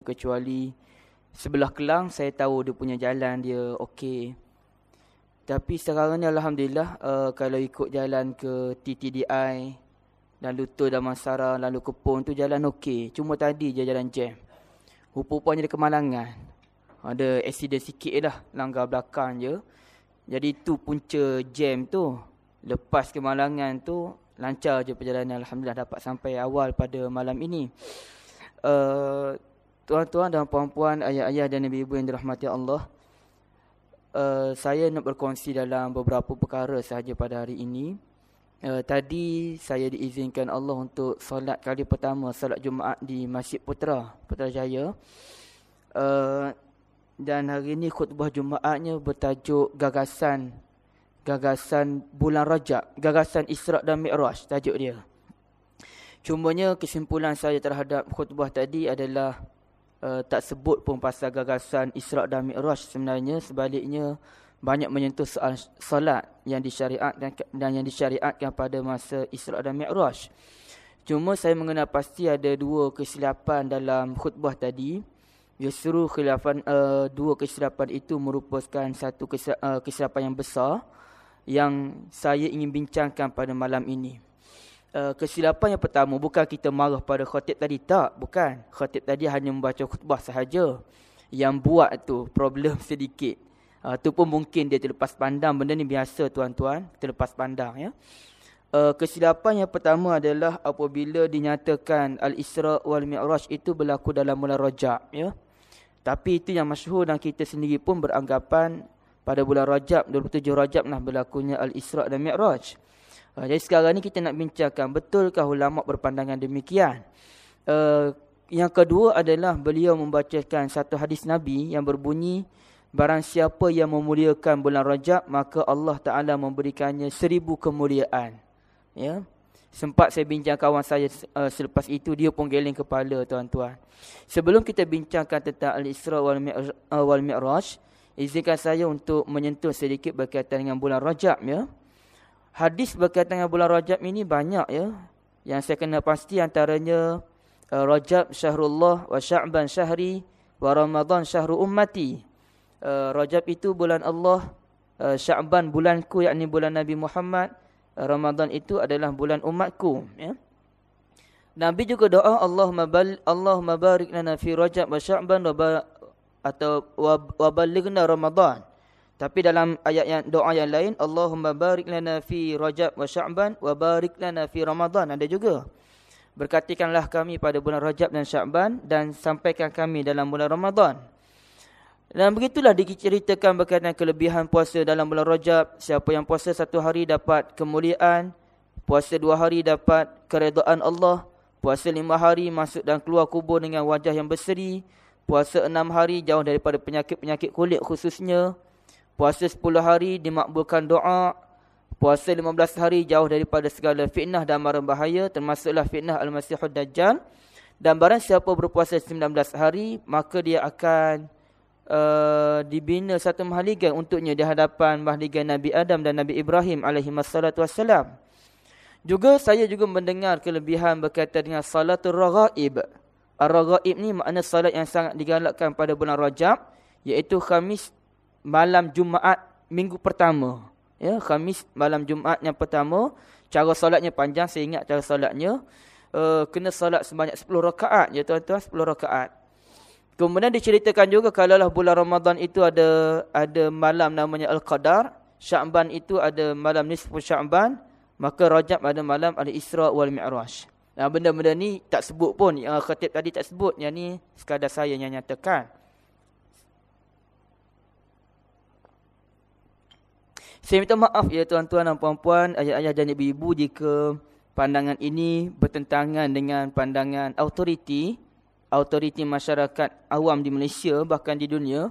kecuali sebelah Kelang saya tahu dia punya jalan dia okey. Tapi sekarang ni alhamdulillah uh, kalau ikut jalan ke TTDI dan Lutur Damansara lalu ke Pon tu jalan okey. Cuma tadi je jalan jam. Rupa-rupanya dia kemalangan. Ada accident sikit lah langgar belakang je. Jadi tu punca jam tu. Lepas kemalangan tu lancar je perjalanan alhamdulillah dapat sampai awal pada malam ini. Uh, Tuan-tuan dan puan-puan, ayah-ayah dan ibu-ibu yang dirahmati Allah. Uh, saya nak berkongsi dalam beberapa perkara sahaja pada hari ini. Uh, tadi saya diizinkan Allah untuk solat kali pertama, solat Jumaat di Masjid Putra, Putrajaya. Uh, dan hari ini khutbah Jumaatnya bertajuk gagasan gagasan bulan Rajab, gagasan Isra' dan Mi'raj, tajuk dia. Cumanya kesimpulan saya terhadap khutbah tadi adalah uh, tak sebut pun pasal gagasan Isra' dan Mi'raj sebenarnya sebaliknya banyak menyentuh soal solat yang disyariatkan dan yang disyariatkan pada masa Isra' dan Mi'raj. Cuma saya mengenal pasti ada dua kesilapan dalam khutbah tadi. Justru khilafan uh, dua kesilapan itu merupakan satu uh, kesilapan yang besar yang saya ingin bincangkan pada malam ini. Uh, kesilapan yang pertama bukan kita marah pada khatib tadi. Tak bukan. Khatib tadi hanya membaca khutbah sahaja. Yang buat tu problem sedikit. Uh, tu pun mungkin dia terlepas pandang. Benda ni biasa tuan-tuan. Terlepas pandang ya. Uh, kesilapan yang pertama adalah apabila dinyatakan al-isra wal mi'raj itu berlaku dalam bulan rajab ya. Tapi itu yang masyhur dan kita sendiri pun beranggapan pada bulan rajab 27 rajab nah berlakunya al-isra dan mi'raj Uh, jadi sekarang ni kita nak bincangkan betulkah ulama berpandangan demikian. Uh, yang kedua adalah beliau membacakan satu hadis Nabi yang berbunyi barang siapa yang memuliakan bulan Rajab maka Allah Taala memberikannya seribu kemuliaan. Ya. Sempat saya bincang kawan saya uh, selepas itu dia pun geleng kepala tuan-tuan. Sebelum kita bincangkan tentang Al-Isra wal Mi'raj, izinkan saya untuk menyentuh sedikit berkaitan dengan bulan Rajab ya hadis berkaitan dengan bulan Rajab ini banyak ya. Yang saya kena pasti antaranya uh, Rajab syahrullah wa Sya'ban syahri wa Ramadan syahru ummati. Uh, Rajab itu bulan Allah, uh, Sya'ban bulanku yakni bulan Nabi Muhammad, uh, Ramadan itu adalah bulan umatku ya. Nabi juga doa Allahumma bal Allahumma barik lana fi Rajab wa Sya'ban wa atau wa balighna Ramadan. Tapi dalam ayat yang doa yang lain, Allahumma barik lana fi Rajab wa Sya'ban wa barik lana fi Ramadan ada juga. Berkatikanlah kami pada bulan Rajab dan Sya'ban dan sampaikan kami dalam bulan Ramadan. Dan begitulah diceritakan berkaitan kelebihan puasa dalam bulan Rajab. Siapa yang puasa satu hari dapat kemuliaan, puasa dua hari dapat keredaan Allah, puasa lima hari masuk dan keluar kubur dengan wajah yang berseri, puasa enam hari jauh daripada penyakit-penyakit kulit khususnya, Puasa 10 hari dimakbulkan doa. Puasa 15 hari jauh daripada segala fitnah dan mara bahaya. Termasuklah fitnah Al-Masihud Dajjal. Dan barang siapa berpuasa 19 hari. Maka dia akan uh, dibina satu mahligai untuknya di hadapan mahligai Nabi Adam dan Nabi Ibrahim alaihissalam. Juga saya juga mendengar kelebihan berkaitan dengan salatul raghaib. Ar-raghaib ni makna salat yang sangat digalakkan pada bulan Rajab. Iaitu Khamis malam Jumaat minggu pertama. Ya, Khamis malam Jumaat yang pertama, cara solatnya panjang, saya ingat cara solatnya uh, kena solat sebanyak 10 rakaat ya tuan-tuan, 10 rakaat. Kemudian diceritakan juga kalaulah bulan Ramadan itu ada ada malam namanya Al-Qadar, Sya'ban itu ada malam nisfu Sya'ban, maka Rajab ada malam Al-Isra wal Mi'raj. Nah, benda-benda ni tak sebut pun, yang khatib tadi tak sebut, yang ni sekadar saya yang nyatakan. Saya minta maaf ya tuan-tuan dan puan-puan, ayah-ayah dan ibu-ibu jika pandangan ini bertentangan dengan pandangan autoriti, autoriti masyarakat awam di Malaysia bahkan di dunia.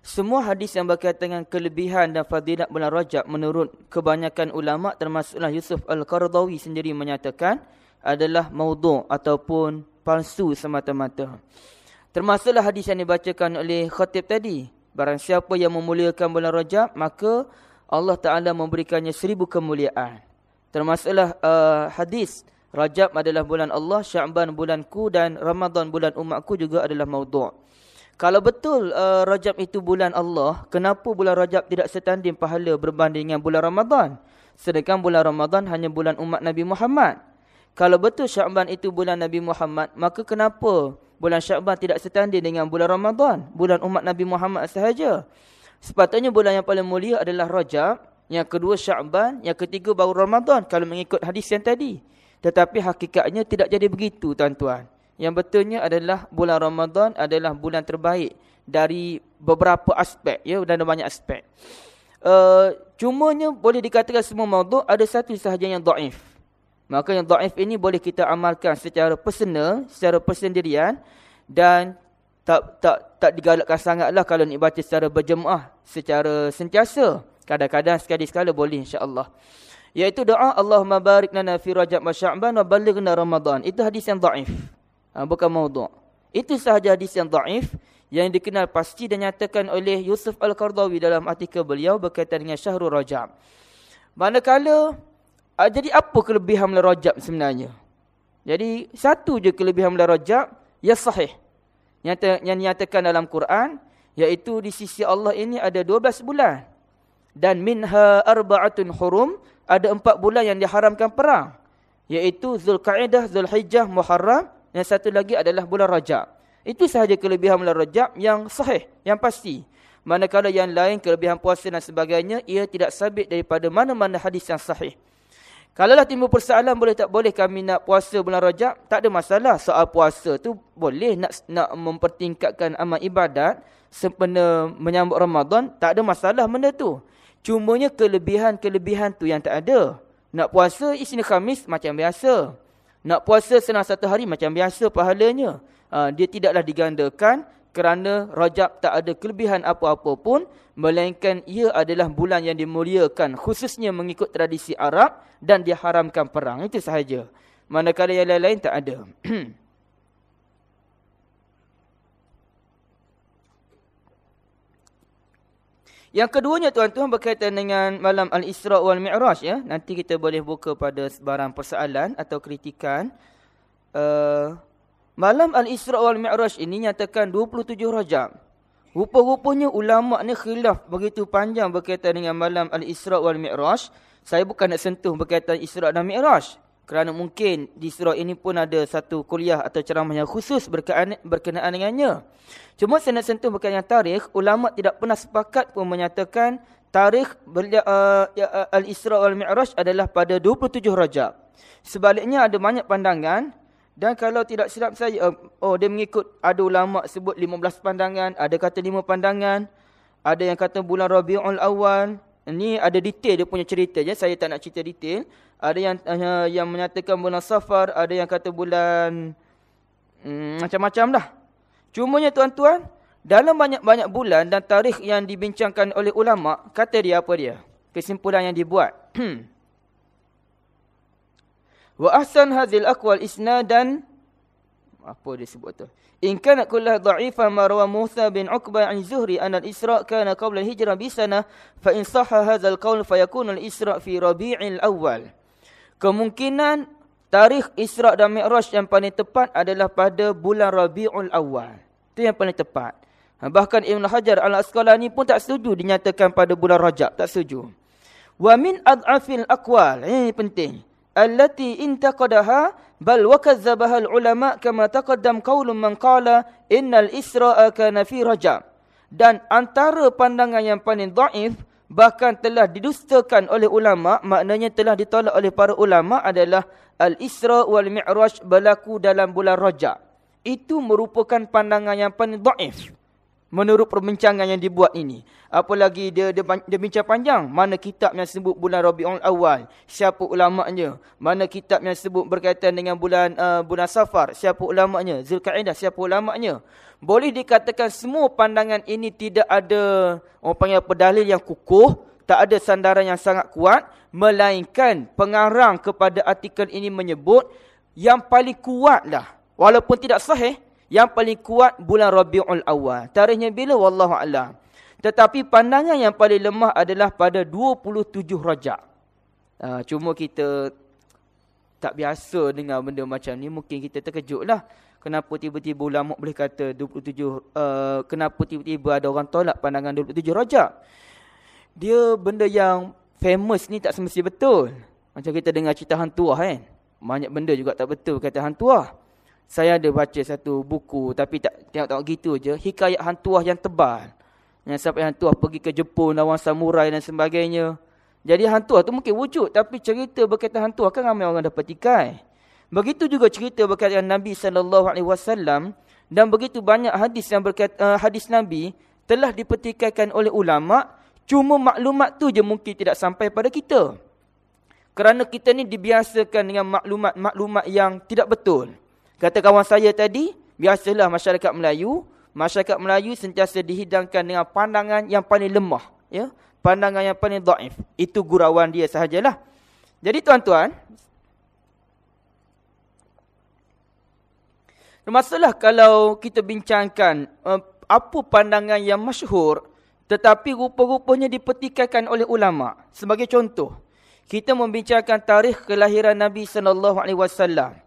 Semua hadis yang berkaitan dengan kelebihan dan fadilat bulan Rajab menurut kebanyakan ulama termasuklah Yusuf Al-Qaradawi sendiri menyatakan adalah maudhu' ataupun palsu semata-mata. Termasuklah hadis yang dibacakan oleh khatib tadi. Barang siapa yang memuliakan bulan Rajab, maka Allah Ta'ala memberikannya seribu kemuliaan. Termasuklah uh, hadis Rajab adalah bulan Allah, Sya'ban bulanku dan Ramadan bulan umatku juga adalah maudhu'. Kalau betul uh, Rajab itu bulan Allah, kenapa bulan Rajab tidak setanding pahala berbanding dengan bulan Ramadan? Sedangkan bulan Ramadan hanya bulan umat Nabi Muhammad. Kalau betul Sya'ban itu bulan Nabi Muhammad, maka kenapa bulan Sya'ban tidak setanding dengan bulan Ramadan? Bulan umat Nabi Muhammad sahaja. Sepatutnya bulan yang paling mulia adalah Rajab, yang kedua Sya'ban, yang ketiga baru Ramadan kalau mengikut hadis yang tadi. Tetapi hakikatnya tidak jadi begitu tuan-tuan. Yang betulnya adalah bulan Ramadan adalah bulan terbaik dari beberapa aspek ya dan banyak aspek. Uh, cumanya boleh dikatakan semua maudhu ada satu sahaja yang dhaif. Maka yang dhaif ini boleh kita amalkan secara personal, secara persendirian dan tak tak tak digalakkan sangatlah kalau nak baca secara berjemaah, secara sentiasa. Kadang-kadang sekali-sekala boleh insya-Allah. Yaitu doa Allahumma barik lana fi Rajab wa Sya'ban wa ballighna Ramadan. Itu hadis yang dhaif. Ha, bukan maudhu'. Itu sahaja hadis yang dhaif yang dikenal pasti dan nyatakan oleh Yusuf Al-Qardawi dalam artikel beliau berkaitan dengan Syahrul Rajab. Manakala jadi apa kelebihan bulan Rajab sebenarnya? Jadi satu je kelebihan bulan Rajab ya sahih. Nyata, yang nyatakan dalam Quran iaitu di sisi Allah ini ada 12 bulan. Dan minha arba'atun hurum ada empat bulan yang diharamkan perang. Iaitu Zulkaidah, Zulhijjah, Muharram. Yang satu lagi adalah bulan Rajab. Itu sahaja kelebihan bulan Rajab yang sahih, yang pasti. Manakala yang lain, kelebihan puasa dan sebagainya, ia tidak sabit daripada mana-mana hadis yang sahih. Kalaulah timbul persoalan boleh tak boleh kami nak puasa bulan Rajab, tak ada masalah. Soal puasa tu boleh nak nak mempertingkatkan amal ibadat sempena menyambut Ramadan, tak ada masalah benda tu. Cumanya kelebihan-kelebihan tu yang tak ada. Nak puasa Isnin Khamis macam biasa. Nak puasa senang satu hari macam biasa pahalanya. Ha, dia tidaklah digandakan kerana Rajab tak ada kelebihan apa-apa pun melainkan ia adalah bulan yang dimuliakan khususnya mengikut tradisi Arab dan diharamkan perang itu sahaja manakala yang lain-lain tak ada Yang keduanya tuan-tuan berkaitan dengan malam Al-Isra' wal Mi'raj ya. Nanti kita boleh buka pada sebarang persoalan atau kritikan. Uh, Malam Al-Isra' wal Mi'raj ini nyatakan 27 Rajab. Rupa-rupanya ulama' ni khilaf begitu panjang berkaitan dengan malam Al-Isra' wal Mi'raj. Saya bukan nak sentuh berkaitan Isra' dan Mi'raj. Kerana mungkin di surah ini pun ada satu kuliah atau ceramah yang khusus berkenaan, dengannya. Cuma saya nak sentuh berkaitan tarikh. Ulama' tidak pernah sepakat pun menyatakan tarikh uh, uh, Al-Isra' wal Mi'raj adalah pada 27 Rajab. Sebaliknya ada banyak pandangan dan kalau tidak silap saya, oh dia mengikut ada ulama sebut 15 pandangan, ada kata 5 pandangan, ada yang kata bulan Rabiul Awal. Ini ada detail dia punya cerita je, saya tak nak cerita detail. Ada yang uh, yang menyatakan bulan Safar, ada yang kata bulan hmm, macam-macam dah. Cumanya tuan-tuan, dalam banyak-banyak bulan dan tarikh yang dibincangkan oleh ulama, kata dia apa dia? Kesimpulan yang dibuat. Wa ahsan hadhil aqwal isnadan apa dia sebut tu? In kana kullah dha'ifan ma rawa Musa bin Uqbah an Zuhri an al-Isra' kana qabla al-hijrah bi sanah fa in sahha hadha al-qawl fa yakun al-Isra' fi Rabi'il awwal. Kemungkinan tarikh Isra' dan Mi'raj yang paling tepat adalah pada bulan Rabi'ul Awal. Itu yang paling tepat. Ha, bahkan Ibn Hajar al-Asqalani pun tak setuju dinyatakan pada bulan Rajab, tak setuju. Wa min ad'afil aqwal. Ini penting allati intaqadaha bal wa kazzabaha ulama kama taqaddam qaulun man qala innal isra'a kana fi rajab dan antara pandangan yang paling dhaif bahkan telah didustakan oleh ulama maknanya telah ditolak oleh para ulama adalah al isra wal mi'raj berlaku dalam bulan rajab. Itu merupakan pandangan yang paling dhaif menurut perbincangan yang dibuat ini. Apalagi dia, dia, dia bincang panjang. Mana kitab yang sebut bulan Rabi'ul Awal. Siapa ulama'nya. Mana kitab yang sebut berkaitan dengan bulan uh, bulan Safar. Siapa ulama'nya. Zulkaidah siapa ulama'nya. Boleh dikatakan semua pandangan ini tidak ada orang panggil pedalil yang kukuh. Tak ada sandaran yang sangat kuat. Melainkan pengarang kepada artikel ini menyebut yang paling kuatlah. Walaupun tidak sahih. Yang paling kuat bulan Rabiul Awal. Tarikhnya bila? Wallahu a'lam. Tetapi pandangan yang paling lemah adalah pada 27 Rajab. Ha, cuma kita tak biasa dengan benda macam ni, mungkin kita terkejutlah. Kenapa tiba-tiba ulama boleh kata 27 uh, kenapa tiba-tiba ada orang tolak pandangan 27 rajab? Dia benda yang famous ni tak semesti betul. Macam kita dengar cerita hantuah kan. Banyak benda juga tak betul kata hantuah. Saya ada baca satu buku tapi tak tengok-tengok gitu je. Hikayat hantuah yang tebal. Yang sampai hantuah pergi ke Jepun, lawan samurai dan sebagainya. Jadi hantuah tu mungkin wujud. Tapi cerita berkaitan hantuah kan ramai orang dapat tikai. Begitu juga cerita berkaitan Nabi SAW. Dan begitu banyak hadis yang berkaitan uh, hadis Nabi telah dipetikaikan oleh ulama. Cuma maklumat tu je mungkin tidak sampai pada kita. Kerana kita ni dibiasakan dengan maklumat-maklumat yang tidak betul. Kata kawan saya tadi, biasalah masyarakat Melayu, masyarakat Melayu sentiasa dihidangkan dengan pandangan yang paling lemah, ya. Pandangan yang paling dhaif. Itu gurauan dia sahajalah. Jadi tuan-tuan, Masalah kalau kita bincangkan uh, apa pandangan yang masyhur tetapi rupa-rupanya dipetikaikan oleh ulama. Sebagai contoh, kita membincangkan tarikh kelahiran Nabi sallallahu alaihi wasallam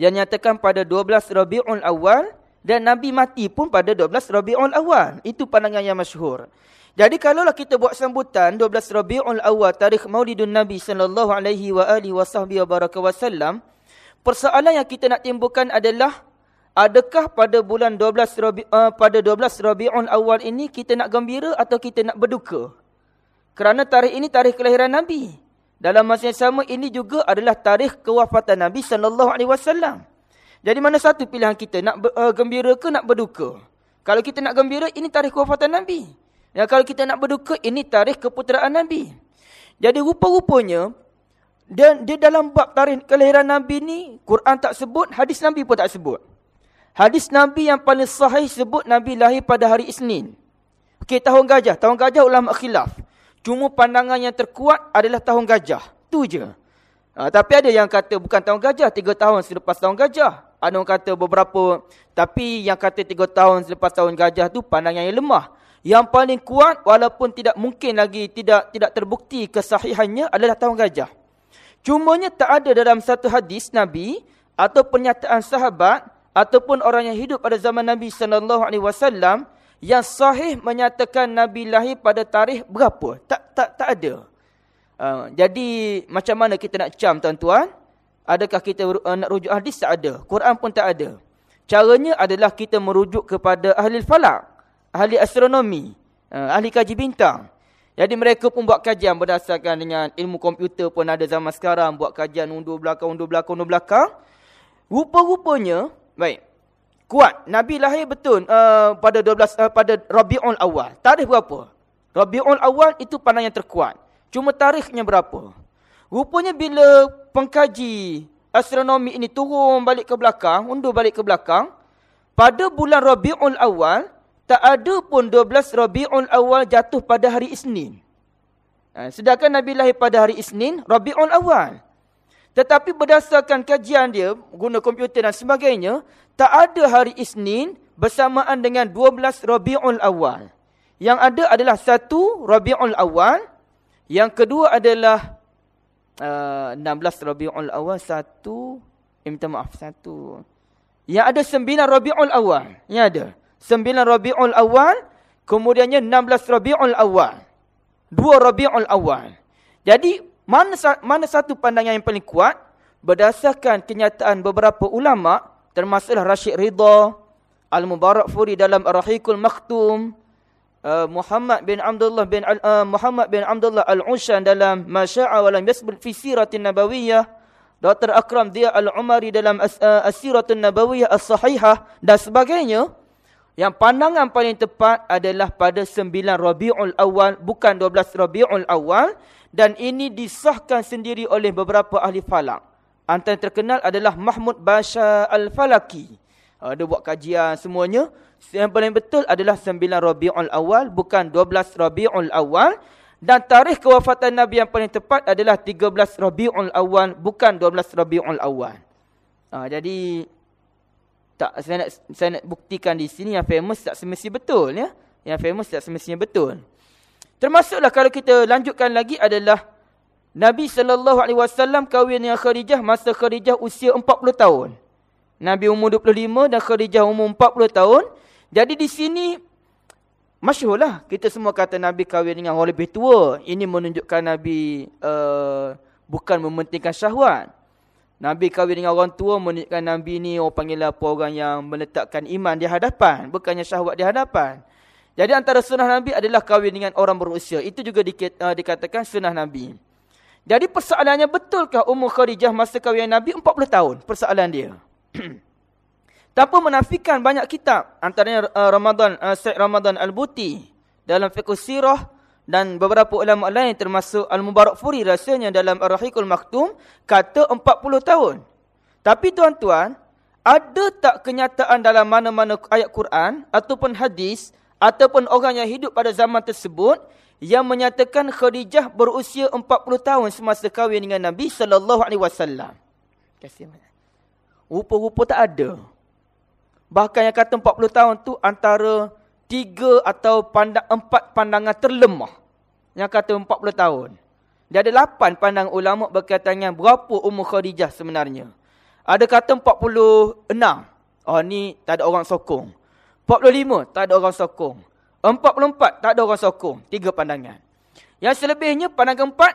yang nyatakan pada 12 Rabiul Awal dan Nabi mati pun pada 12 Rabiul Awal. Itu pandangan yang masyhur. Jadi kalaulah kita buat sambutan 12 Rabiul Awal tarikh Maulidun Nabi sallallahu alaihi wa alihi wasallam, persoalan yang kita nak timbulkan adalah adakah pada bulan 12 Rabi uh, pada 12 Rabiul Awal ini kita nak gembira atau kita nak berduka? Kerana tarikh ini tarikh kelahiran Nabi. Dalam masa yang sama ini juga adalah tarikh kewafatan Nabi sallallahu alaihi wasallam. Jadi mana satu pilihan kita nak uh, gembira ke nak berduka? Kalau kita nak gembira ini tarikh kewafatan Nabi. Dan kalau kita nak berduka ini tarikh keputeraan Nabi. Jadi rupa-rupanya dan dia dalam bab tarikh kelahiran Nabi ni Quran tak sebut, hadis Nabi pun tak sebut. Hadis Nabi yang paling sahih sebut Nabi lahir pada hari Isnin. Okey, tahun gajah. Tahun gajah ulama khilaf. Cuma pandangan yang terkuat adalah tahun gajah. Tu je. Ha, tapi ada yang kata bukan tahun gajah, tiga tahun selepas tahun gajah. Ada yang kata beberapa, tapi yang kata tiga tahun selepas tahun gajah tu pandangan yang lemah. Yang paling kuat walaupun tidak mungkin lagi, tidak tidak terbukti kesahihannya adalah tahun gajah. Cumanya tak ada dalam satu hadis Nabi atau pernyataan sahabat ataupun orang yang hidup pada zaman Nabi sallallahu alaihi wasallam yang sahih menyatakan Nabi lahir pada tarikh berapa? Tak tak tak ada. Uh, jadi macam mana kita nak cam tuan-tuan? Adakah kita uh, nak rujuk hadis? Tak ada. Quran pun tak ada. Caranya adalah kita merujuk kepada ahli falak, ahli astronomi, uh, ahli kaji bintang. Jadi mereka pun buat kajian berdasarkan dengan ilmu komputer pun ada zaman sekarang. Buat kajian undur belakang, undur belakang, undur belakang. Rupa-rupanya, baik kuat. Nabi lahir betul uh, pada 12 uh, pada Rabiul Awal. Tarikh berapa? Rabiul Awal itu pandangan yang terkuat. Cuma tarikhnya berapa? Rupanya bila pengkaji astronomi ini turun balik ke belakang, undur balik ke belakang, pada bulan Rabiul Awal tak ada pun 12 Rabiul Awal jatuh pada hari Isnin. Uh, sedangkan Nabi lahir pada hari Isnin, Rabiul Awal. Tetapi berdasarkan kajian dia, guna komputer dan sebagainya, tak ada hari Isnin bersamaan dengan 12 Rabiul Awal. Yang ada adalah satu Rabiul Awal, yang kedua adalah uh, 16 Rabiul Awal, satu, eh, minta maaf, satu. Yang ada sembilan Rabiul Awal, yang ada. Sembilan Rabiul Awal, kemudiannya 16 Rabiul Awal. Dua Rabiul Awal. Jadi mana, mana satu pandangan yang paling kuat? Berdasarkan kenyataan beberapa ulama, termasuklah Rashid Ridha, Al-Mubarak Furi dalam Ar-Rahikul Maktum, uh, Muhammad bin Abdullah bin uh, Muhammad bin Abdullah Al-Ushan dalam Masya'a wa lam yasbul fi siratin nabawiyah, Dr. Akram dia Al-Umari dalam as, uh, Nabawiyah As-Sahihah dan sebagainya. Yang pandangan paling tepat adalah pada 9 Rabiul Awal bukan 12 Rabiul Awal dan ini disahkan sendiri oleh beberapa ahli falak. Antara yang terkenal adalah Mahmud Basha Al-Falaki. Uh, dia buat kajian semuanya. Yang paling betul adalah 9 Rabiul Awal bukan 12 Rabiul Awal dan tarikh kewafatan Nabi yang paling tepat adalah 13 Rabiul Awal bukan 12 Rabiul Awal. Uh, jadi tak saya nak saya nak buktikan di sini yang famous tak semestinya betul ya. Yang famous tak semestinya betul. Termasuklah kalau kita lanjutkan lagi adalah Nabi SAW kahwin dengan Khadijah masa Khadijah usia 40 tahun. Nabi umur 25 dan Khadijah umur 40 tahun. Jadi di sini masyhurlah kita semua kata Nabi kahwin dengan orang lebih tua. Ini menunjukkan Nabi uh, bukan mementingkan syahwat. Nabi kahwin dengan orang tua menunjukkan Nabi ni orang panggil apa orang yang meletakkan iman di hadapan. Bukannya syahwat di hadapan. Jadi antara sunnah Nabi adalah kahwin dengan orang berusia. Itu juga uh, dikatakan sunnah Nabi. Jadi persoalannya betulkah umur Khadijah masa kahwin Nabi 40 tahun? Persoalan dia. Tanpa menafikan banyak kitab. Antaranya uh, Ramadan, uh, Syed Ramadan Al-Buti. Dalam fiqh sirah. Dan beberapa ulama lain termasuk Al-Mubarak Furi rasanya dalam Ar-Rahikul Maktum. Kata 40 tahun. Tapi tuan-tuan. Ada tak kenyataan dalam mana-mana ayat Quran. Ataupun hadis. Ataupun orang yang hidup pada zaman tersebut yang menyatakan Khadijah berusia 40 tahun semasa kahwin dengan Nabi sallallahu alaihi wasallam. Rupa-rupa tak ada. Bahkan yang kata 40 tahun tu antara tiga atau pandang, empat pandangan terlemah. Yang kata 40 tahun. Dia ada lapan pandang ulama berkaitan dengan berapa umur Khadijah sebenarnya. Ada kata 46. Oh ni tak ada orang sokong. 45 tak ada orang sokong. Empat puluh empat, tak ada orang sokong. Tiga pandangan. Yang selebihnya, pandangan keempat,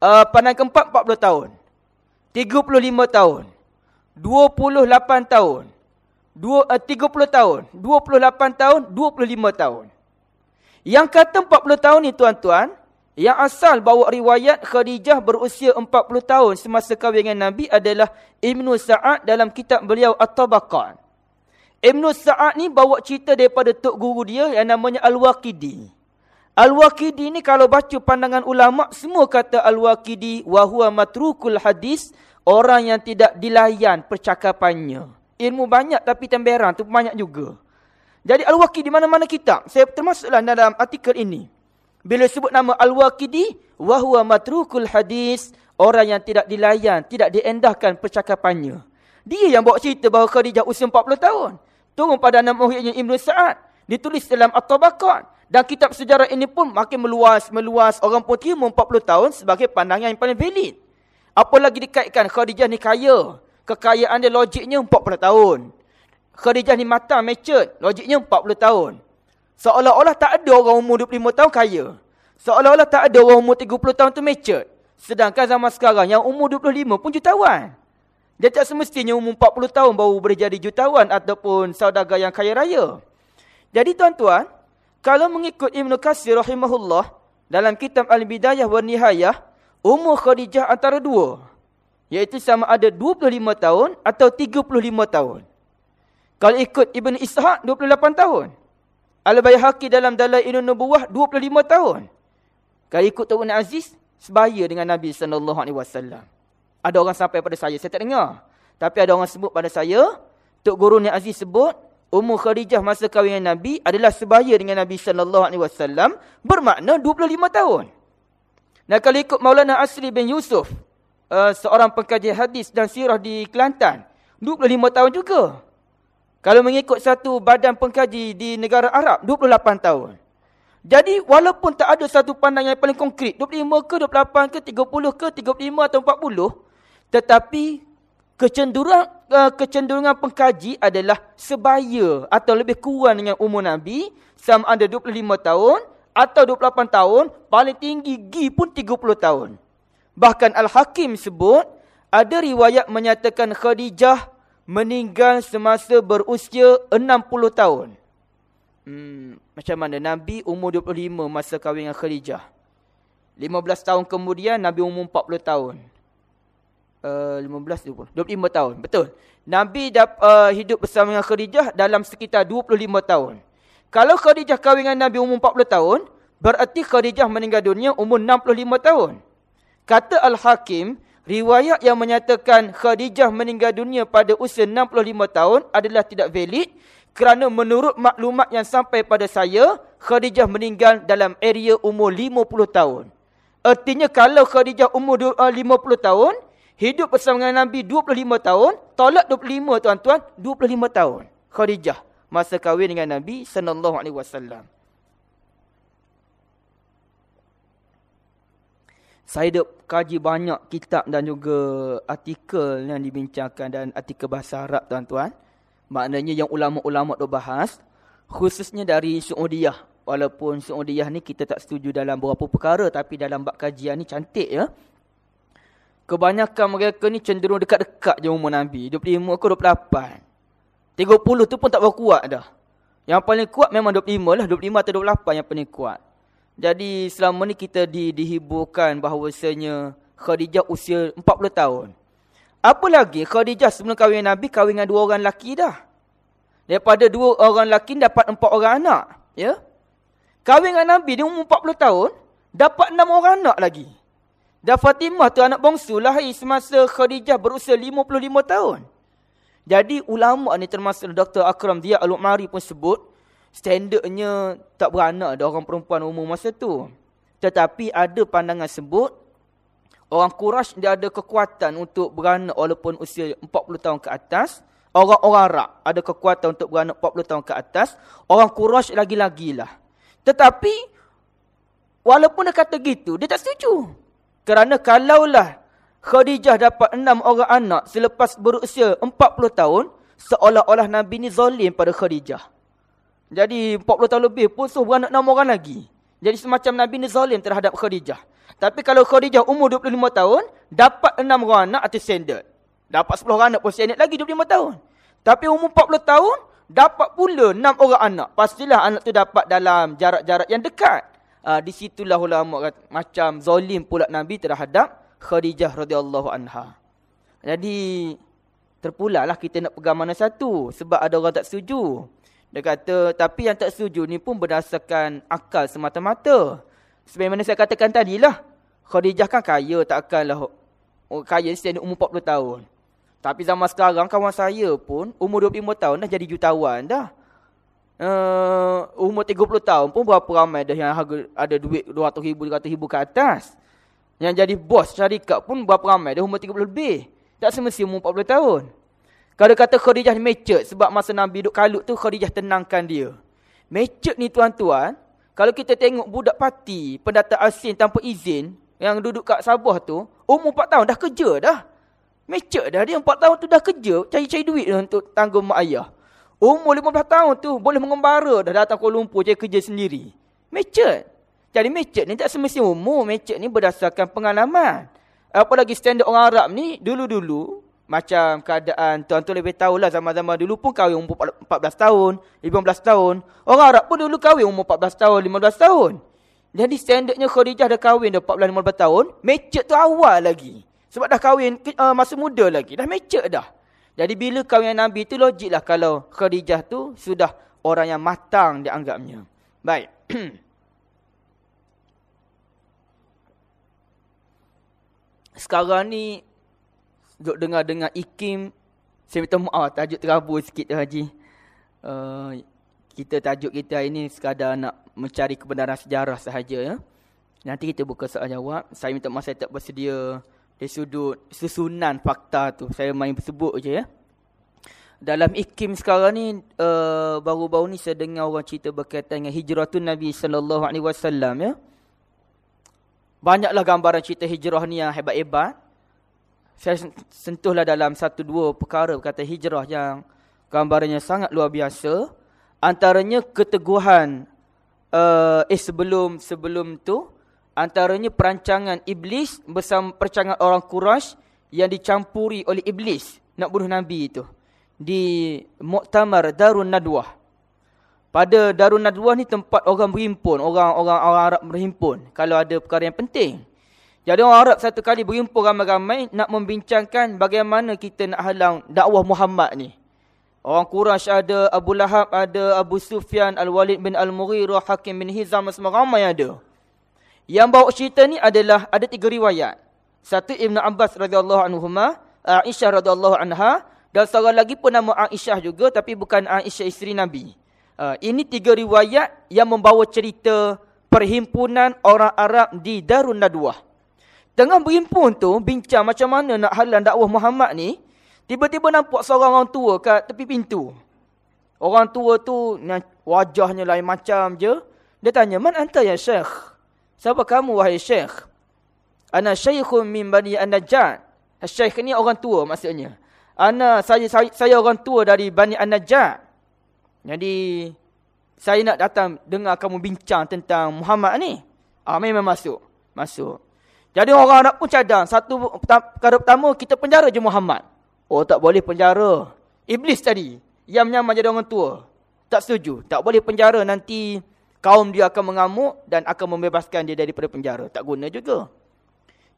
uh, pandangan keempat, empat puluh tahun. Tiga puluh lima tahun. Dua puluh lapan tahun. Dua, uh, tiga puluh tahun. Dua puluh lapan tahun. Dua puluh lima tahun. Yang kata empat puluh tahun ni, tuan-tuan, yang asal bawa riwayat Khadijah berusia empat puluh tahun semasa kahwin dengan Nabi adalah Ibn Sa'ad dalam kitab beliau At-Tabaqan. Ibn Sa'ad ni bawa cerita daripada tok guru dia yang namanya Al-Waqidi. Al-Waqidi ni kalau baca pandangan ulama semua kata Al-Waqidi wa huwa matrukul hadis, orang yang tidak dilayan percakapannya. Ilmu banyak tapi temberan tu banyak juga. Jadi Al-Waqidi mana-mana kitab, saya termasuklah dalam artikel ini. Bila sebut nama Al-Waqidi wa huwa matrukul hadis, orang yang tidak dilayan, tidak diendahkan percakapannya. Dia yang bawa cerita bahawa Khadijah usia 40 tahun turun pada nama muhyiddin Ibn Sa'ad. Ditulis dalam At-Tabaqat. Dan kitab sejarah ini pun makin meluas, meluas. Orang pun terima 40 tahun sebagai pandangan yang paling valid. Apalagi dikaitkan Khadijah ni kaya. Kekayaan dia logiknya 40 tahun. Khadijah ni matang, matured. Logiknya 40 tahun. Seolah-olah tak ada orang umur 25 tahun kaya. Seolah-olah tak ada orang umur 30 tahun tu matured. Sedangkan zaman sekarang yang umur 25 pun jutawan. Dia tak semestinya umur 40 tahun baru boleh jadi jutawan ataupun saudagar yang kaya raya. Jadi tuan-tuan, kalau mengikut Ibn Qasir rahimahullah, dalam kitab Al-Bidayah wa Nihayah, umur Khadijah antara dua. Iaitu sama ada 25 tahun atau 35 tahun. Kalau ikut Ibn Ishaq, 28 tahun. Al-Bayhaqi dalam Dalai Ilun Nubuwah, 25 tahun. Kalau ikut Tuan Aziz, sebaya dengan Nabi SAW. Ada orang sampai pada saya, saya tak dengar. Tapi ada orang sebut pada saya, Tok Guru Ni Aziz sebut, umur Khadijah masa kahwin Nabi adalah sebaya dengan Nabi SAW, bermakna 25 tahun. Dan kalau ikut Maulana Asri bin Yusuf, uh, seorang pengkaji hadis dan sirah di Kelantan, 25 tahun juga. Kalau mengikut satu badan pengkaji di negara Arab, 28 tahun. Jadi walaupun tak ada satu pandangan yang paling konkret, 25 ke, 28 ke, 30 ke, 35 atau 40, tetapi kecenderungan uh, kecenderungan pengkaji adalah sebaya atau lebih kurang dengan umur Nabi sama ada 25 tahun atau 28 tahun, paling tinggi gi pun 30 tahun. Bahkan Al-Hakim sebut ada riwayat menyatakan Khadijah meninggal semasa berusia 60 tahun. Hmm, macam mana Nabi umur 25 masa kahwin dengan Khadijah. 15 tahun kemudian Nabi umur 40 tahun. 15 20 25 tahun. Betul. Nabi dap, uh, hidup bersama dengan khadijah dalam sekitar 25 tahun. Kalau khadijah kahwin dengan nabi umur 40 tahun berarti khadijah meninggal dunia umur 65 tahun. Kata al hakim riwayat yang menyatakan khadijah meninggal dunia pada usia 65 tahun adalah tidak valid kerana menurut maklumat yang sampai pada saya khadijah meninggal dalam area umur 50 tahun. Artinya kalau Khadijah umur 50 uh, tahun, hidup bersama dengan Nabi 25 tahun, tolak 25 tuan-tuan, 25 tahun. Khadijah masa kahwin dengan Nabi wasallam. Saya dah kaji banyak kitab dan juga artikel yang dibincangkan dan artikel bahasa Arab tuan-tuan. Maknanya yang ulama-ulama tu bahas. Khususnya dari Saudiyah. Walaupun Saudiyah ni kita tak setuju dalam beberapa perkara. Tapi dalam bab kajian ni cantik ya. Kebanyakan mereka ni cenderung dekat-dekat je umur Nabi. 25 ke 28. 30 tu pun tak berapa kuat dah. Yang paling kuat memang 25 lah. 25 atau 28 yang paling kuat. Jadi selama ni kita di, dihiburkan bahawasanya Khadijah usia 40 tahun. Apa lagi Khadijah sebelum kahwin Nabi kahwin dengan dua orang lelaki dah. Daripada dua orang lelaki dapat empat orang anak. Ya? Kahwin dengan Nabi dia umur 40 tahun. Dapat enam orang anak lagi. Dan Fatimah tu anak bongsu lahir semasa Khadijah berusia 55 tahun. Jadi ulama ni termasuk Dr. Akram dia Al-Umari pun sebut standardnya tak beranak ada orang perempuan umur masa tu. Tetapi ada pandangan sebut, orang Quraisy dia ada kekuatan untuk beranak walaupun usia 40 tahun ke atas. Orang-orang Arab ada kekuatan untuk beranak 40 tahun ke atas. Orang Quraisy lagi-lagilah. Tetapi, walaupun dia kata gitu, dia tak setuju. Kerana kalaulah Khadijah dapat enam orang anak selepas berusia 40 tahun, seolah-olah Nabi ni zalim pada Khadijah. Jadi 40 tahun lebih pun suruh beranak 6 orang lagi. Jadi semacam Nabi ni zalim terhadap Khadijah. Tapi kalau Khadijah umur 25 tahun, dapat 6 orang anak atau standard. Dapat 10 orang anak pun standard lagi 25 tahun. Tapi umur 40 tahun, dapat pula 6 orang anak. Pastilah anak tu dapat dalam jarak-jarak yang dekat. Uh, di situlah ulama kata, macam zalim pula Nabi terhadap Khadijah radhiyallahu anha. Jadi terpulalah kita nak pegang mana satu sebab ada orang tak setuju. Dia kata, tapi yang tak setuju ni pun berdasarkan akal semata-mata. Sebagaimana saya katakan tadi lah. Khadijah kan kaya, takkanlah kaya setiap umur 40 tahun. Tapi zaman sekarang, kawan saya pun umur 25 tahun dah jadi jutawan dah. Uh, umur 30 tahun pun berapa ramai dah yang harga, ada duit 200 ribu, 300 ribu ke atas. Yang jadi bos syarikat pun berapa ramai dah umur 30 lebih. Tak semestinya umur 40 tahun. Kalau kata Khadijah ni mecet sebab masa Nabi duduk kalut tu Khadijah tenangkan dia. Mecet ni tuan-tuan, kalau kita tengok budak parti, pendatang asing tanpa izin yang duduk kat Sabah tu, umur 4 tahun dah kerja dah. Mecet dah dia 4 tahun tu dah kerja, cari-cari duit untuk tanggung mak ayah. Umur 15 tahun tu boleh mengembara dah datang Kuala Lumpur cari kerja sendiri. Mecet. Jadi mecet ni tak semestinya umur, mecet ni berdasarkan pengalaman. Apalagi standard orang Arab ni, dulu-dulu, macam keadaan tuan-tuan lebih tahulah zaman-zaman dulu pun kahwin umur 14 tahun, 15 tahun. Orang Arab pun dulu kahwin umur 14 tahun, 15 tahun. Jadi standardnya Khadijah dah kahwin dah 14 15 tahun, mecek tu awal lagi. Sebab dah kahwin uh, masa muda lagi, dah mecek dah. Jadi bila kahwin Nabi tu logiklah kalau Khadijah tu sudah orang yang matang dianggapnya. Baik. Sekarang ni duk dengar-dengar ikim saya minta maaf tajuk terabur sikit haji uh, kita tajuk kita ini sekadar nak mencari kebenaran sejarah sahaja ya nanti kita buka soal jawab saya minta maaf saya tak bersedia dari sudut susunan fakta tu. Saya main sebut je ya. Dalam ikim sekarang ni uh, baru-baru ni saya dengar orang cerita berkaitan dengan hijratun Nabi sallallahu alaihi wasallam ya. Banyaklah gambaran cerita hijrah ni yang hebat-hebat. Saya sentuhlah dalam satu dua perkara kata hijrah yang gambarannya sangat luar biasa. Antaranya keteguhan uh, eh sebelum sebelum tu antaranya perancangan iblis bersama perancangan orang Quraisy yang dicampuri oleh iblis nak bunuh nabi itu di Muktamar Darun Nadwah. Pada Darun Nadwah ni tempat orang berhimpun, orang-orang orang Arab berhimpun kalau ada perkara yang penting. Jadi orang Arab satu kali berhimpun ramai-ramai nak membincangkan bagaimana kita nak halang dakwah Muhammad ni. Orang Quraisy ada, Abu Lahab ada, Abu Sufyan, Al-Walid bin Al-Mughirah, Hakim bin Hizam, semua ramai ada. Yang bawa cerita ni adalah ada tiga riwayat. Satu Ibn Abbas radhiyallahu anhu, Aisyah radhiyallahu anha dan seorang lagi pun nama Aisyah juga tapi bukan Aisyah isteri Nabi. Uh, ini tiga riwayat yang membawa cerita perhimpunan orang Arab di Darun Nadwah. Tengah berhimpun tu, bincang macam mana nak halang dakwah Muhammad ni, tiba-tiba nampak seorang orang tua kat tepi pintu. Orang tua tu, wajahnya lain macam je. Dia tanya, man anta ya syekh? Siapa kamu wahai syekh? Ana syaikhun min bani An-Najjar. Syekh ni orang tua maksudnya. Ana saya, saya saya orang tua dari Bani An-Najjar. Jadi saya nak datang dengar kamu bincang tentang Muhammad ni. Ah memang masuk. Masuk. Jadi orang Arab pun cadang. Satu perkara pertama, kita penjara je Muhammad. Oh, tak boleh penjara. Iblis tadi. Yang menyamar jadi orang tua. Tak setuju. Tak boleh penjara. Nanti kaum dia akan mengamuk dan akan membebaskan dia daripada penjara. Tak guna juga.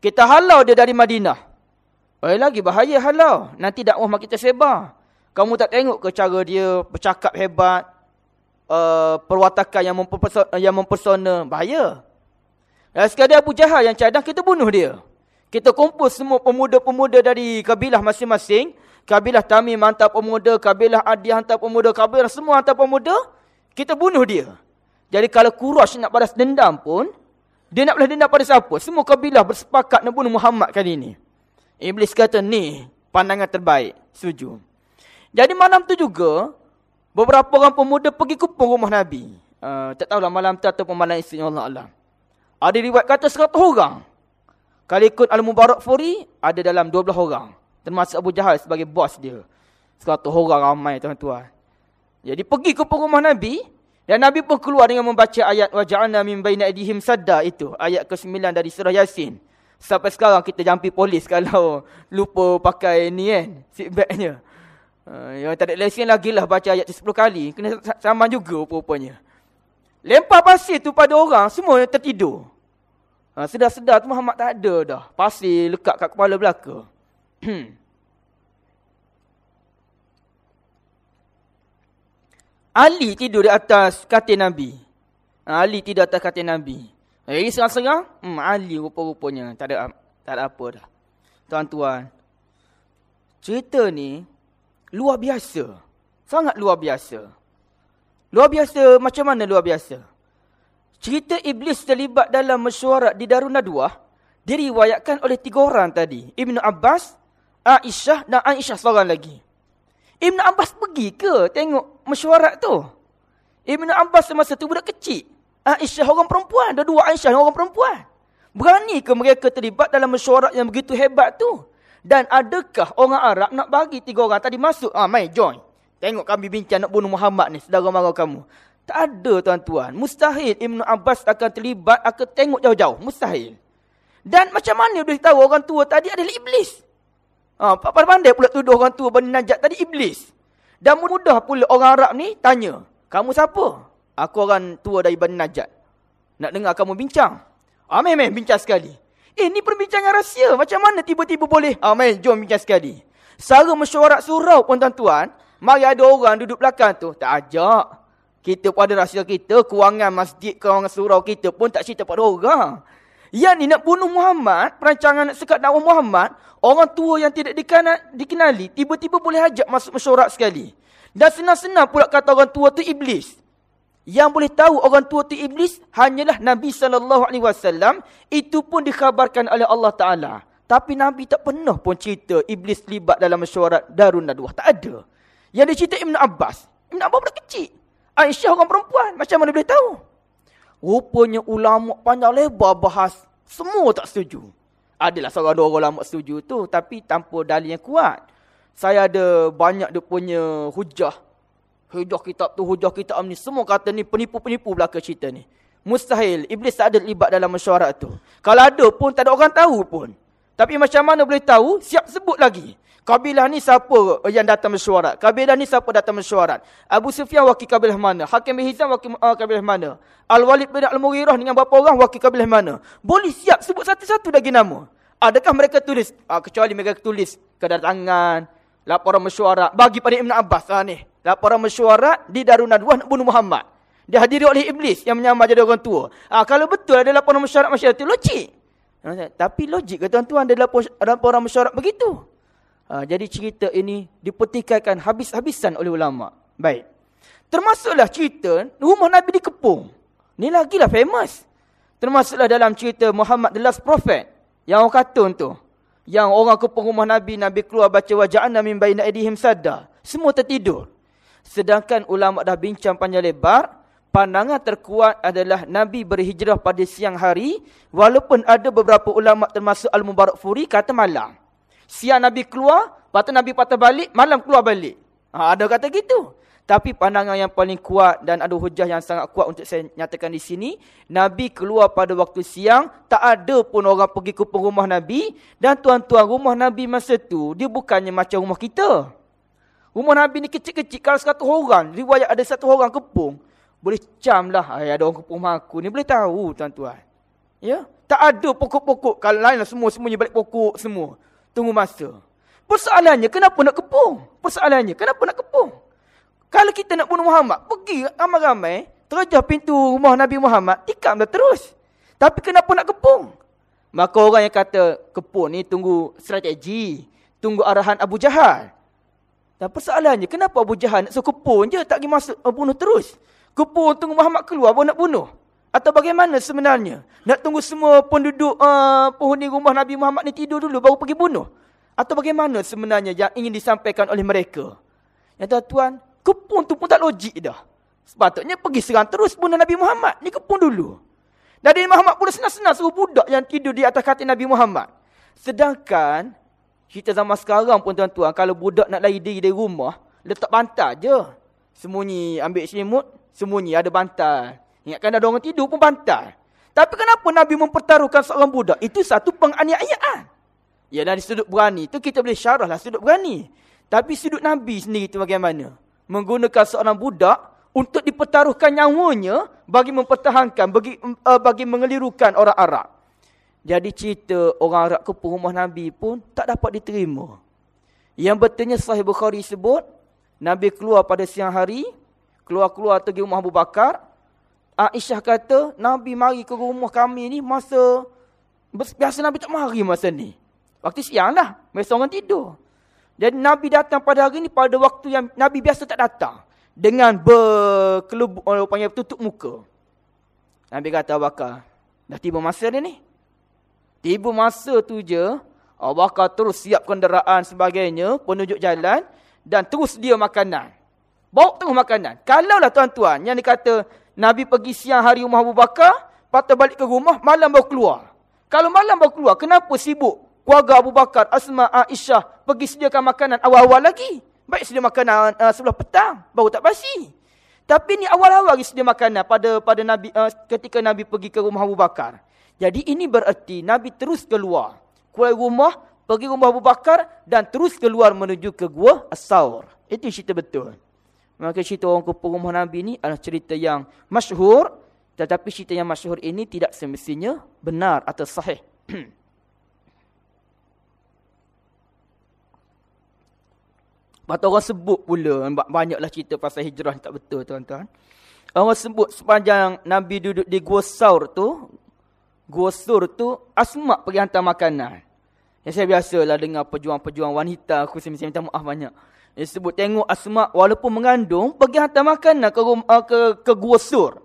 Kita halau dia dari Madinah. Baik lagi, bahaya halau. Nanti dakwah makin tersebar. Kamu tak tengok ke cara dia bercakap hebat. Uh, perwatakan yang mempersona, yang mempersona. Bahaya. Dan sekali Abu Jahal yang cadang, kita bunuh dia. Kita kumpul semua pemuda-pemuda dari kabilah masing-masing. Kabilah Tamim hantar pemuda, kabilah Adi hantar pemuda, kabilah semua hantar pemuda. Kita bunuh dia. Jadi kalau Quraisy nak balas dendam pun, dia nak balas dendam pada siapa? Semua kabilah bersepakat nak bunuh Muhammad kali ini. Iblis kata, ni pandangan terbaik. Setuju. Jadi malam tu juga, beberapa orang pemuda pergi kumpul rumah Nabi. Uh, tak tahulah malam tu ataupun malam isteri Allah Allah. Ada riwayat kata 100 orang. Kalau ikut Al-Mubarak Furi, ada dalam 12 orang. Termasuk Abu Jahal sebagai bos dia. 100 orang ramai tuan-tuan. Jadi pergi ke rumah Nabi. Dan Nabi pun keluar dengan membaca ayat. Waja'ana min bayna idihim sadda itu. Ayat ke-9 dari surah Yasin. Sampai sekarang kita jampi polis kalau lupa pakai ni kan. Seatbacknya. Uh, yang tak ada lesen lagi lah baca ayat 10 kali. Kena sama juga rupanya. Lempar pasir tu pada orang, semua tertidur. Ha, sedar-sedar tu Muhammad tak ada dah. Pasir lekat kat kepala belaka. Ali tidur di atas katil Nabi. Ha, Ali tidur atas katil Nabi. Jadi serang-serang, hmm, Ali rupa-rupanya. Tak ada, tak ada apa dah. Tuan-tuan. Cerita ni luar biasa. Sangat luar biasa. Luar biasa, macam mana luar biasa? Cerita Iblis terlibat dalam mesyuarat di Darun Nadwah, diriwayatkan oleh tiga orang tadi. Ibn Abbas, Aisyah dan Aisyah seorang lagi. Ibn Abbas pergi ke tengok mesyuarat tu? Ibn Abbas semasa tu budak kecil. Aisyah orang perempuan. Ada dua Aisyah orang perempuan. Berani ke mereka terlibat dalam mesyuarat yang begitu hebat tu? Dan adakah orang Arab nak bagi tiga orang tadi masuk? Ah, mai join. Tengok kami bincang nak bunuh Muhammad ni, saudara mara kamu. Tak ada tuan-tuan. Mustahil Ibn Abbas akan terlibat, akan tengok jauh-jauh. Mustahil. Dan macam mana dia tahu orang tua tadi adalah iblis? Ha, pandai pula tuduh orang tua Bani Najat tadi iblis. Dan mudah pula orang Arab ni tanya. Kamu siapa? Aku orang tua dari Bani Najat. Nak dengar kamu bincang. Amin, ah, amin, bincang sekali. Eh, ni perbincangan rahsia. Macam mana tiba-tiba boleh? Amin, ah, jom bincang sekali. Sara mesyuarat surau pun tuan-tuan. Mari ada orang duduk belakang tu. Tak ajak. Kita pun ada rahsia kita. Kewangan masjid, kewangan surau kita pun tak cerita pada orang. Yang ni nak bunuh Muhammad. Perancangan nak sekat dakwah Muhammad. Orang tua yang tidak dikenali. Tiba-tiba boleh ajak masuk mesyuarat sekali. Dan senang-senang pula kata orang tua tu iblis. Yang boleh tahu orang tua tu iblis. Hanyalah Nabi SAW. Itu pun dikhabarkan oleh Allah Ta'ala. Tapi Nabi tak pernah pun cerita iblis terlibat dalam mesyuarat Darun Nadwah. Tak ada. Yang dia cerita Ibn Abbas. Ibn Abbas budak kecil. Aisyah orang perempuan. Macam mana boleh tahu? Rupanya ulama panjang lebar bahas. Semua tak setuju. Adalah seorang dua orang ulama setuju tu. Tapi tanpa dalil yang kuat. Saya ada banyak dia punya hujah. Hujah kitab tu, hujah kitab ni. Semua kata ni penipu-penipu belakang cerita ni. Mustahil. Iblis tak ada libat dalam mesyuarat tu. Kalau ada pun, tak ada orang tahu pun. Tapi macam mana boleh tahu? Siap sebut lagi. Kabilah ni siapa yang datang mesyuarat? Kabilah ni siapa datang mesyuarat? Abu Sufyan wakil kabilah mana? Hakim bin Hizam wakil uh, kabilah mana? Al-Walid bin Al-Mughirah dengan berapa orang wakil kabilah mana? Boleh siap sebut satu-satu lagi nama. Adakah mereka tulis? Uh, kecuali mereka tulis kedatangan, laporan mesyuarat. Bagi pada Ibn Abbas. Uh, ni. Laporan mesyuarat di Darun Nadwah nak bunuh Muhammad. Dihadiri oleh Iblis yang menyamar jadi orang tua. Uh, kalau betul ada laporan mesyuarat masyarakat itu, logik. Tapi logik ke tuan-tuan ada laporan mesyuarat begitu? Ha, jadi cerita ini dipetikaikan habis-habisan oleh ulama. Baik. Termasuklah cerita rumah Nabi dikepung. Ni lagi lah famous. Termasuklah dalam cerita Muhammad the last prophet. Yang orang katun tu. Yang orang kepung rumah Nabi, Nabi keluar baca waja'ana min baina edihim sadda. Semua tertidur. Sedangkan ulama dah bincang panjang lebar. pandangan terkuat adalah Nabi berhijrah pada siang hari walaupun ada beberapa ulama termasuk Al-Mubarak Furi kata malam. Siang Nabi keluar, patut Nabi patah balik, malam keluar balik. Ha, ada kata gitu. Tapi pandangan yang paling kuat dan ada hujah yang sangat kuat untuk saya nyatakan di sini. Nabi keluar pada waktu siang. Tak ada pun orang pergi ke rumah Nabi. Dan tuan-tuan rumah Nabi masa tu. Dia bukannya macam rumah kita. Rumah Nabi ni kecil-kecil. Kalau satu orang. Riwayat ada satu orang kepung. Boleh cam lah. Ay, ada orang kepung aku ni. Boleh tahu tuan-tuan. Ya? Tak ada pokok-pokok. Kalau lain lah semua. Semuanya balik pokok semua. Tunggu masa. Persoalannya kenapa nak kepung? Persoalannya kenapa nak kepung? Kalau kita nak bunuh Muhammad, pergi ramai-ramai, terjah pintu rumah Nabi Muhammad, tikam dah terus. Tapi kenapa nak kepung? Maka orang yang kata kepung ni tunggu strategi, tunggu arahan Abu Jahal. Dan persoalannya, kenapa Abu Jahal nak suruh kepung je, tak pergi masuk uh, bunuh terus? Kepung tunggu Muhammad keluar, baru nak bunuh. Atau bagaimana sebenarnya? Nak tunggu semua penduduk uh, penghuni rumah Nabi Muhammad ni tidur dulu, baru pergi bunuh? Atau bagaimana sebenarnya yang ingin disampaikan oleh mereka? Ya tuan-tuan, Kepun tu pun tak logik dah. Sepatutnya pergi serang terus bunuh Nabi Muhammad. Ni kepun dulu. Nabi Muhammad pun senang-senang suruh budak yang tidur di atas katil Nabi Muhammad. Sedangkan, kita zaman sekarang pun tuan-tuan, kalau budak nak lari diri dari rumah, letak bantal je. Semunyi ambil selimut, semunyi ada bantal. Ingatkan ada orang tidur pun bantal. Tapi kenapa Nabi mempertaruhkan seorang budak? Itu satu penganiayaan. Ya dari sudut berani, tu kita boleh syarah lah sudut berani. Tapi sudut Nabi sendiri itu bagaimana? menggunakan seorang budak untuk dipertaruhkan nyawanya bagi mempertahankan, bagi uh, bagi mengelirukan orang Arab. Jadi cerita orang Arab ke rumah Nabi pun tak dapat diterima. Yang betulnya Sahih Bukhari sebut, Nabi keluar pada siang hari, keluar-keluar pergi rumah Abu Bakar. Aisyah kata, Nabi mari ke rumah kami ni masa, biasa Nabi tak mari masa ni. Waktu siang lah, biasa orang tidur. Jadi Nabi datang pada hari ini pada waktu yang Nabi biasa tak datang. Dengan berkelubuk, orang panggil tutup muka. Nabi kata Abu Bakar, dah tiba masa dia ni. Tiba masa tu je, Abu Bakar terus siap kenderaan sebagainya, penunjuk jalan. Dan terus dia makanan. Bawa terus makanan. Kalau lah tuan-tuan yang dikata Nabi pergi siang hari rumah Abu Bakar, patut balik ke rumah, malam baru keluar. Kalau malam baru keluar, kenapa sibuk keluarga Abu Bakar, Asma, Aisyah pergi sediakan makanan awal-awal lagi. Baik sedia makanan uh, sebelah petang, baru tak basi. Tapi ni awal-awal lagi sedia makanan pada pada Nabi uh, ketika Nabi pergi ke rumah Abu Bakar. Jadi ini bererti Nabi terus keluar. Keluar rumah, pergi rumah Abu Bakar dan terus keluar menuju ke gua As-Saur. Itu cerita betul. Maka cerita orang ke rumah Nabi ni adalah cerita yang masyhur. Tetapi cerita yang masyhur ini tidak semestinya benar atau sahih. Lepas orang sebut pula, banyaklah cerita pasal hijrah tak betul tuan-tuan. Orang sebut sepanjang Nabi duduk di Gua Saur tu, Gua Sur tu, Asma pergi hantar makanan. Yang saya biasalah dengar pejuang-pejuang wanita, aku saya minta maaf banyak. Dia sebut tengok Asma walaupun mengandung, pergi hantar makanan ke, uh, ke, ke Gua Sur.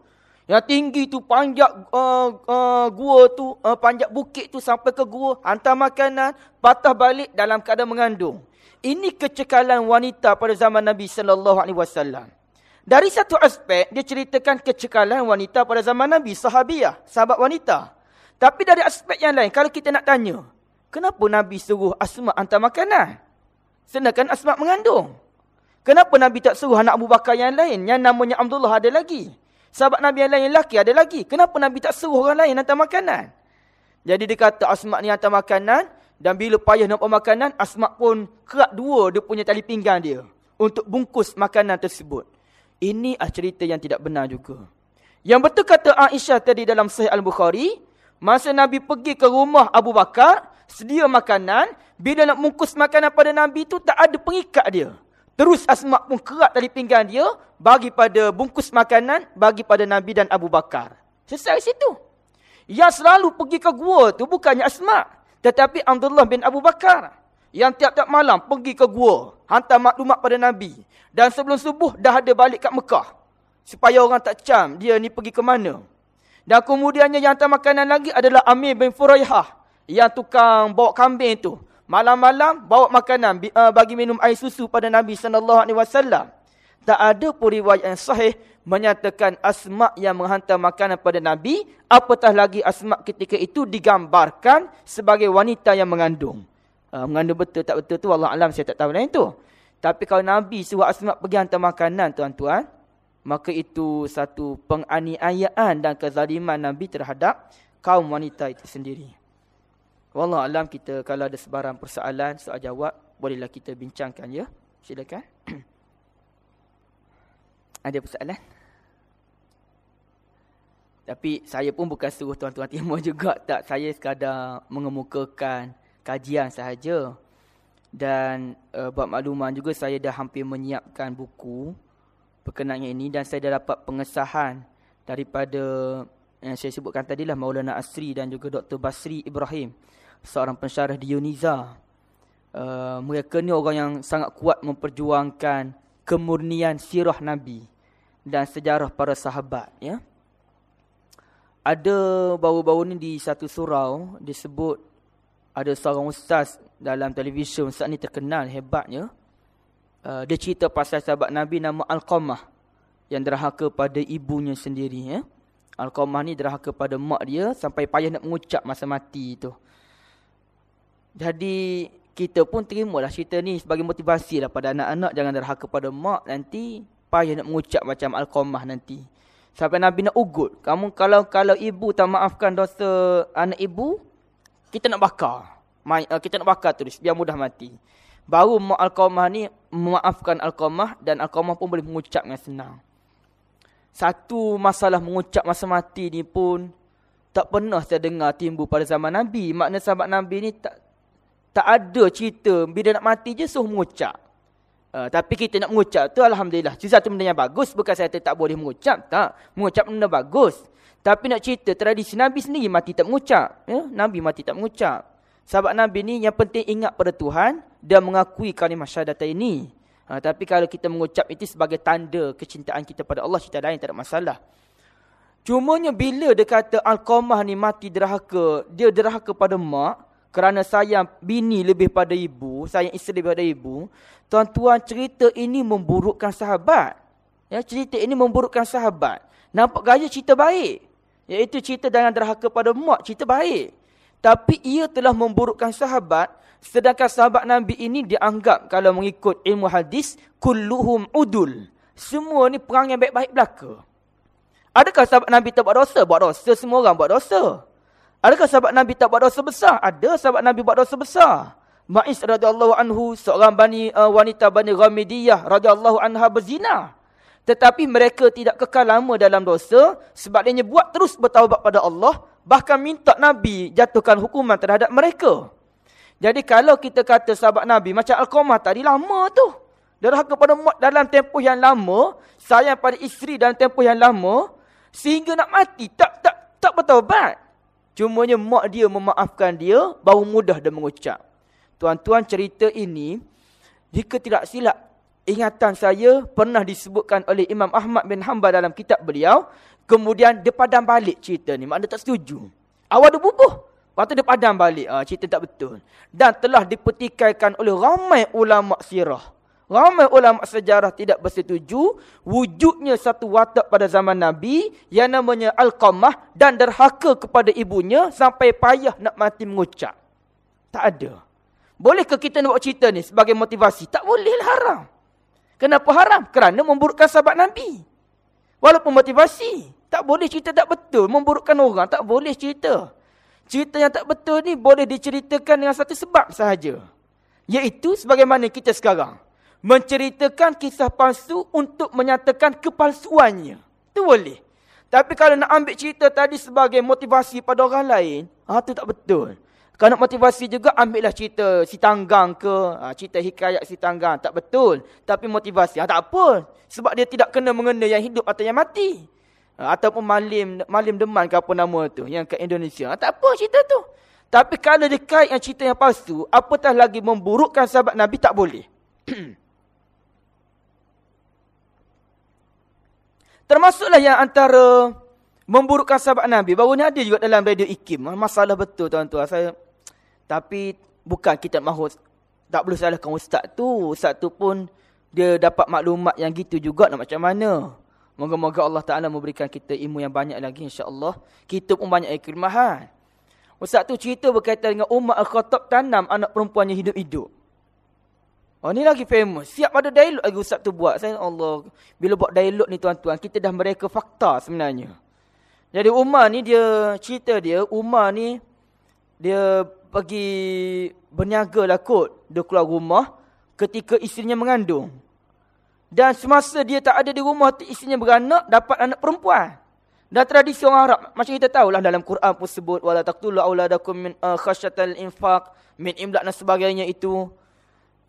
Yang tinggi tu panjat uh, uh, gua tu, uh, panjat bukit tu sampai ke gua, hantar makanan, patah balik dalam keadaan mengandung. Ini kecekalan wanita pada zaman Nabi sallallahu alaihi wasallam. Dari satu aspek dia ceritakan kecekalan wanita pada zaman Nabi, sahabiah, sahabat wanita. Tapi dari aspek yang lain kalau kita nak tanya, kenapa Nabi suruh Asma hantar makanan? Sedangkan Asma mengandung. Kenapa Nabi tak suruh anak Abu Bakar yang lain yang namanya Abdullah ada lagi? Sahabat Nabi yang lain lelaki ada lagi. Kenapa Nabi tak suruh orang lain hantar makanan? Jadi dia kata Asma ni hantar makanan, dan bila payah nak makanan, Asma pun kerak dua dia punya tali pinggang dia. Untuk bungkus makanan tersebut. Ini adalah cerita yang tidak benar juga. Yang betul kata Aisyah tadi dalam Sahih Al-Bukhari. Masa Nabi pergi ke rumah Abu Bakar. Sedia makanan. Bila nak bungkus makanan pada Nabi tu tak ada pengikat dia. Terus Asma pun kerak tali pinggang dia. Bagi pada bungkus makanan. Bagi pada Nabi dan Abu Bakar. Selesai situ. Yang selalu pergi ke gua tu bukannya Asma' Tetapi Abdullah bin Abu Bakar yang tiap-tiap malam pergi ke gua, hantar maklumat pada Nabi. Dan sebelum subuh dah ada balik kat Mekah. Supaya orang tak cam dia ni pergi ke mana. Dan kemudiannya yang hantar makanan lagi adalah Amir bin Furaihah. Yang tukang bawa kambing tu. Malam-malam bawa makanan uh, bagi minum air susu pada Nabi SAW. Tak ada pun riwayat yang sahih menyatakan asma yang menghantar makanan pada Nabi, apatah lagi asma ketika itu digambarkan sebagai wanita yang mengandung. Uh, mengandung betul tak betul tu Allah alam saya tak tahu lain tu. Tapi kalau Nabi suruh asma pergi hantar makanan tuan-tuan, maka itu satu penganiayaan dan kezaliman Nabi terhadap kaum wanita itu sendiri. Wallah alam kita kalau ada sebarang persoalan, soal jawab, bolehlah kita bincangkan ya. Silakan. ada persoalan? Tapi saya pun bukan suruh tuan-tuan timur juga. Tak, saya sekadar mengemukakan kajian sahaja. Dan uh, buat makluman juga saya dah hampir menyiapkan buku berkenaan ini. Dan saya dah dapat pengesahan daripada yang saya sebutkan tadi lah Maulana Asri dan juga Dr. Basri Ibrahim. Seorang pensyarah di Uniza. Uh, mereka ni orang yang sangat kuat memperjuangkan kemurnian sirah Nabi dan sejarah para sahabat. Ya ada baru-baru ni di satu surau disebut ada seorang ustaz dalam televisyen ustaz ni terkenal hebatnya uh, dia cerita pasal sahabat Nabi nama Al-Qamah yang derhaka pada ibunya sendiri ya Al-Qamah ni derhaka pada mak dia sampai payah nak mengucap masa mati tu jadi kita pun terimalah cerita ni sebagai motivasi lah pada anak-anak jangan derhaka pada mak nanti payah nak mengucap macam Al-Qamah nanti Sampai Nabi nak ugut. Kamu kalau kalau ibu tak maafkan dosa anak ibu, kita nak bakar. Uh, kita nak bakar terus, biar mudah mati. Baru Mak Al-Qamah ni memaafkan Al-Qamah dan Al-Qamah pun boleh mengucap dengan senang. Satu masalah mengucap masa mati ni pun tak pernah saya dengar timbul pada zaman Nabi. Makna sahabat Nabi ni tak tak ada cerita bila nak mati je suruh mengucap. Uh, tapi kita nak mengucap tu Alhamdulillah. Itu satu benda yang bagus. Bukan saya tak boleh mengucap. Tak. Mengucap benda bagus. Tapi nak cerita tradisi Nabi sendiri mati tak mengucap. Ya? Nabi mati tak mengucap. Sahabat Nabi ni yang penting ingat pada Tuhan. Dan mengakui kalimah syahadat ini. Uh, tapi kalau kita mengucap itu sebagai tanda kecintaan kita pada Allah. Cerita lain tak ada masalah. Cumanya bila dia kata Al-Qamah ni mati derhaka. Dia derhaka pada mak kerana sayang bini lebih pada ibu, sayang isteri lebih pada ibu, tuan-tuan cerita ini memburukkan sahabat. Ya, cerita ini memburukkan sahabat. Nampak gaya cerita baik. Iaitu cerita dengan derhaka pada mak, cerita baik. Tapi ia telah memburukkan sahabat, sedangkan sahabat Nabi ini dianggap kalau mengikut ilmu hadis, kulluhum udul. Semua ni perang yang baik-baik belaka. Adakah sahabat Nabi tak buat dosa? Buat dosa, semua orang buat dosa. Adakah sahabat Nabi tak buat dosa besar? Ada sahabat Nabi buat dosa besar. Ma'is radhiyallahu anhu seorang bani uh, wanita Bani Ghamidiyah radhiyallahu anha berzina. Tetapi mereka tidak kekal lama dalam dosa sebab dia buat terus bertaubat pada Allah bahkan minta Nabi jatuhkan hukuman terhadap mereka. Jadi kalau kita kata sahabat Nabi macam Al-Qamah tadi lama tu. Derhaka kepada mak dalam tempoh yang lama, sayang pada isteri dalam tempoh yang lama sehingga nak mati tak tak tak bertaubat. Cumanya mak dia memaafkan dia, baru mudah dia mengucap. Tuan-tuan cerita ini, jika tidak silap, ingatan saya pernah disebutkan oleh Imam Ahmad bin Hanbal dalam kitab beliau, kemudian dia padam balik cerita ni, maknanya tak setuju. Awal dia bubuh, lepas tu dia padam balik, ha, cerita tak betul. Dan telah dipetikaikan oleh ramai ulama sirah. Ramai ulama sejarah tidak bersetuju wujudnya satu watak pada zaman Nabi yang namanya Al-Qamah dan derhaka kepada ibunya sampai payah nak mati mengucap. Tak ada. Bolehkah kita nak buat cerita ni sebagai motivasi? Tak boleh lah haram. Kenapa haram? Kerana memburukkan sahabat Nabi. Walaupun motivasi. Tak boleh cerita tak betul. Memburukkan orang. Tak boleh cerita. Cerita yang tak betul ni boleh diceritakan dengan satu sebab sahaja. Iaitu sebagaimana kita sekarang menceritakan kisah palsu untuk menyatakan kepalsuannya. Itu boleh. Tapi kalau nak ambil cerita tadi sebagai motivasi pada orang lain, ah tu tak betul. Kalau nak motivasi juga, ambillah cerita si tanggang ke, ha, cerita hikayat si tanggang. Tak betul. Tapi motivasi, ha, tak apa. Sebab dia tidak kena mengena yang hidup atau yang mati. Ha, ataupun malim malim deman ke apa nama tu, yang ke Indonesia. Ha, tak apa cerita tu. Tapi kalau dia kait yang cerita yang palsu, apatah lagi memburukkan sahabat Nabi, tak boleh. Termasuklah yang antara memburukkan sahabat Nabi. Baru ni ada juga dalam radio IKIM. Masalah betul tuan-tuan. Saya Tapi bukan kita mahu. Tak boleh salahkan ustaz tu. Ustaz tu pun dia dapat maklumat yang gitu juga nak macam mana. Moga-moga Allah Ta'ala memberikan kita ilmu yang banyak lagi insya-Allah. Kita pun banyak ikrimahan. Ustaz tu cerita berkaitan dengan Umar Al-Khattab tanam anak perempuannya hidup-hidup. Oh ni lagi famous. Siap ada dialog lagi Ustaz tu buat. Saya Allah. Bila buat dialog ni tuan-tuan. Kita dah mereka fakta sebenarnya. Jadi Umar ni dia cerita dia. Umar ni. Dia pergi berniaga lah kot. Dia keluar rumah. Ketika isterinya mengandung. Dan semasa dia tak ada di rumah. Isterinya beranak. Dapat anak perempuan. Dan tradisi orang Arab. Macam kita tahulah dalam Quran pun sebut. Awladakum min uh, khasyatal infaq. Min imlak dan sebagainya itu.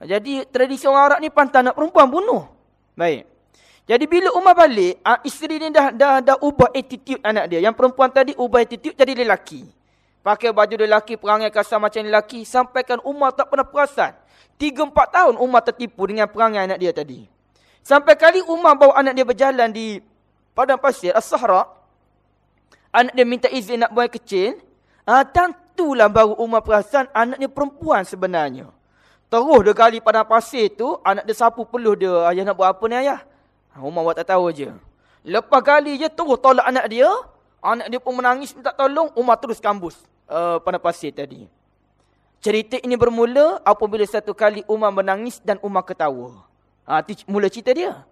Jadi tradisi orang Arab ni pantang nak perempuan bunuh. Baik. Jadi bila Umar balik, ah, isteri ni dah, dah, dah ubah attitude anak dia. Yang perempuan tadi ubah attitude jadi lelaki. Pakai baju lelaki, perangai kasar macam lelaki. Sampaikan Umar tak pernah perasan. Tiga empat tahun Umar tertipu dengan perangai anak dia tadi. Sampai kali Umar bawa anak dia berjalan di padang pasir, As-Sahra. Anak dia minta izin nak buang kecil. Ah, tentulah baru Umar perasan anaknya perempuan sebenarnya. Terus dia gali pada pasir tu, anak dia sapu peluh dia. Ayah nak buat apa ni ayah? Ha, Umar buat tak tahu je. Lepas gali je, terus tolak anak dia. Anak dia pun menangis, minta tolong. Umar terus kambus uh, pada pasir tadi. Cerita ini bermula apabila satu kali Umar menangis dan Umar ketawa. Ha, mula cerita dia.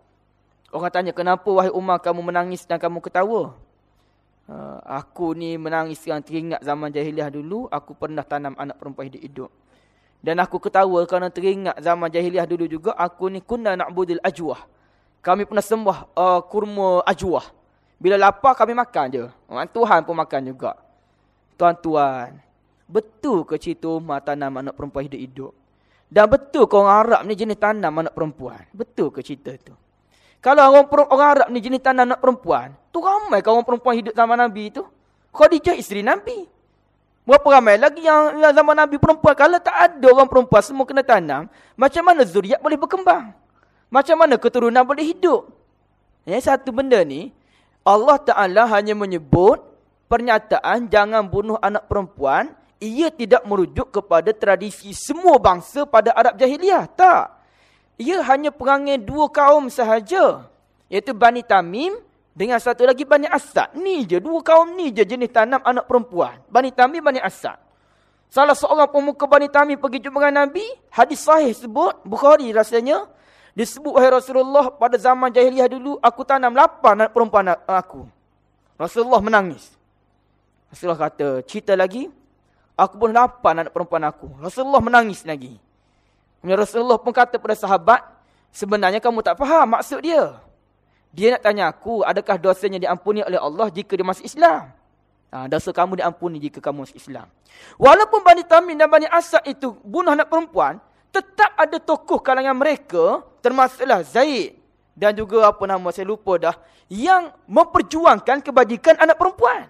Orang tanya, kenapa wahai Umar kamu menangis dan kamu ketawa? Uh, aku ni menangis yang teringat zaman jahiliah dulu. Aku pernah tanam anak perempuan hidup-hidup. Dan aku ketawa kerana teringat zaman jahiliah dulu juga. Aku ni kunna na'budil ajwah. Kami pernah sembah uh, kurma ajwah. Bila lapar kami makan je. Tuhan pun makan juga. Tuan-tuan. Betul ke cerita Umar tanam anak perempuan hidup-hidup? Dan betul ke orang Arab ni jenis tanam anak perempuan? Betul ke cerita tu? Kalau orang, orang Arab ni jenis tanam anak perempuan. Tu ramai ke orang perempuan hidup zaman Nabi tu? Khadijah isteri Nabi. Berapa ramai lagi yang, yang zaman Nabi perempuan. Kalau tak ada orang perempuan semua kena tanam. Macam mana zuriat boleh berkembang? Macam mana keturunan boleh hidup? Ya, satu benda ni. Allah Ta'ala hanya menyebut pernyataan jangan bunuh anak perempuan. Ia tidak merujuk kepada tradisi semua bangsa pada Arab Jahiliah. Tak. Ia hanya perangai dua kaum sahaja. Iaitu Bani Tamim dengan satu lagi Bani Asad. Ni je, dua kaum ni je jenis tanam anak perempuan. Bani Tamim, Bani Asad. Salah seorang pemuka Bani Tamim pergi jumpa dengan Nabi. Hadis sahih sebut, Bukhari rasanya. Disebut, wahai Rasulullah, pada zaman jahiliah dulu, aku tanam lapan anak perempuan aku. Rasulullah menangis. Rasulullah kata, cerita lagi, aku pun lapan anak perempuan aku. Rasulullah menangis lagi. Rasulullah pun kata pada sahabat, sebenarnya kamu tak faham maksud dia. Dia nak tanya aku, adakah dosanya diampuni oleh Allah jika dia masuk Islam? Ha, dosa kamu diampuni jika kamu masuk Islam. Walaupun Bani Tamim dan Bani Asad itu bunuh anak perempuan, tetap ada tokoh kalangan mereka, termasuklah Zaid dan juga apa nama saya lupa dah, yang memperjuangkan kebajikan anak perempuan.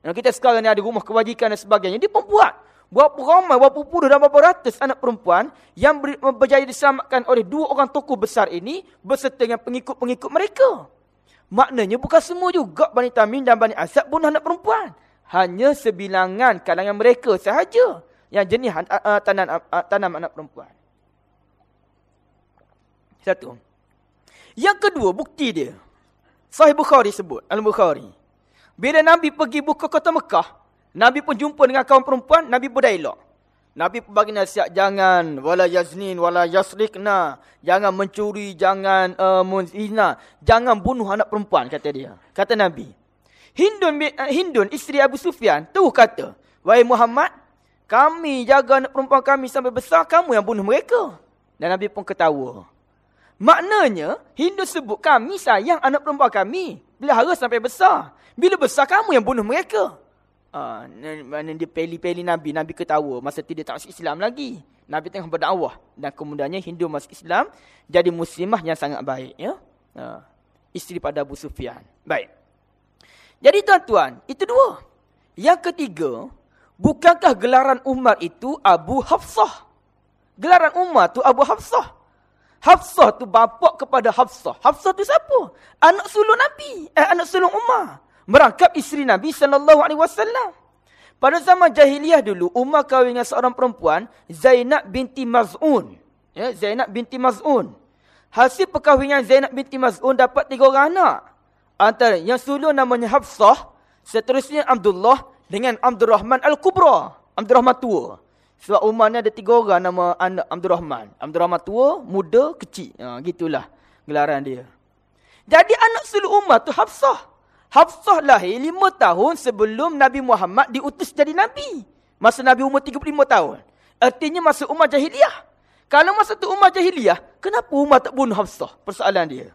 Kita sekarang ni ada rumah kebajikan dan sebagainya, dia pun buat. Berapa ramai, berapa puluh dan berapa ratus anak perempuan yang berjaya diselamatkan oleh dua orang tokoh besar ini berserta dengan pengikut-pengikut mereka. Maknanya bukan semua juga Bani Tamim dan Bani Asad bunuh anak perempuan. Hanya sebilangan kalangan mereka sahaja yang jenis uh, tanam, uh, tanam anak perempuan. Satu. Yang kedua, bukti dia. Sahih Bukhari sebut, Al-Bukhari. Bila Nabi pergi buka kota Mekah, Nabi pun jumpa dengan kaum perempuan, Nabi pun dialog. Nabi pun bagi nasihat, jangan wala yaznin wala yasrikna. Jangan mencuri, jangan uh, muzina. Jangan bunuh anak perempuan, kata dia. Kata Nabi. Hindun, uh, Hindun isteri Abu Sufyan, tu kata, Wahai Muhammad, kami jaga anak perempuan kami sampai besar, kamu yang bunuh mereka. Dan Nabi pun ketawa. Maknanya, Hindun sebut kami sayang anak perempuan kami. Bila harus sampai besar. Bila besar, kamu yang bunuh mereka. Uh, mana dia peli-peli Nabi. Nabi ketawa. Masa dia tak masuk Islam lagi. Nabi tengah berdakwah. Dan kemudiannya Hindu masuk Islam. Jadi muslimah yang sangat baik. Ya? Uh, isteri pada Abu Sufyan. Baik. Jadi tuan-tuan. Itu dua. Yang ketiga. Bukankah gelaran Umar itu Abu Hafsah? Gelaran Umar tu Abu Hafsah. Hafsah tu bapak kepada Hafsah. Hafsah tu siapa? Anak sulung Nabi. Eh, anak sulung Umar merangkap isteri Nabi sallallahu alaihi wasallam. Pada zaman jahiliah dulu, Umar kahwin dengan seorang perempuan, Zainab binti Maz'un. Ya, Zainab binti Maz'un. Hasil perkahwinan Zainab binti Maz'un dapat tiga orang anak. antara yang sulung namanya Hafsah, seterusnya Abdullah dengan Abdul Rahman Al-Kubra. Abdul Rahman tua. Sebab Umar ni ada tiga orang nama anak Abdul Rahman. Abdul Rahman tua, muda, kecil. Ha, gitulah gelaran dia. Jadi anak sulung Umar tu Hafsah. Hafsah lahir lima tahun sebelum Nabi Muhammad diutus jadi Nabi. Masa Nabi umur 35 tahun. Artinya masa Umar Jahiliyah. Kalau masa tu Umar Jahiliyah, kenapa Umar tak bunuh Hafsah? Persoalan dia.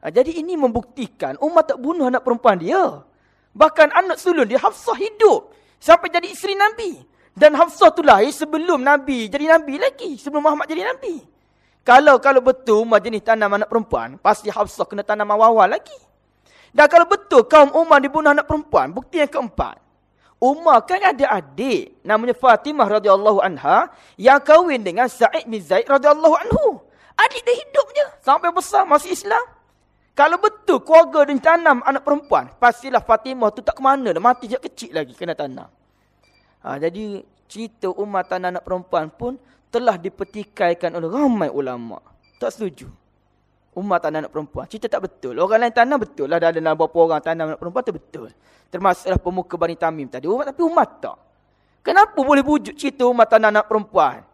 Ha, jadi ini membuktikan Umar tak bunuh anak perempuan dia. Bahkan anak sulung dia Hafsah hidup. Sampai jadi isteri Nabi. Dan Hafsah tu lahir sebelum Nabi jadi Nabi lagi. Sebelum Muhammad jadi Nabi. Kalau kalau betul Umar jenis tanam anak perempuan, pasti Hafsah kena tanam awal-awal lagi. Dan kalau betul kaum Umar dibunuh anak perempuan, bukti yang keempat. Umar kan ada adik namanya Fatimah radhiyallahu anha yang kahwin dengan Sa'id bin Zaid radhiyallahu anhu. Adik dia hidupnya sampai besar masih Islam. Kalau betul keluarga dia tanam anak perempuan, pastilah Fatimah tu tak ke mana dah mati sejak kecil lagi kena tanam. Ha, jadi cerita Umar tanam anak perempuan pun telah dipetikaikan oleh ramai ulama. Tak setuju. Umat tanam anak perempuan. Cerita tak betul. Orang lain tanam betul lah. Ada dalam beberapa orang tanam anak perempuan tu betul. Termasuklah pemuka Bani Tamim tadi. Umat, tapi umat tak. Kenapa boleh wujud cerita umat tanam anak perempuan?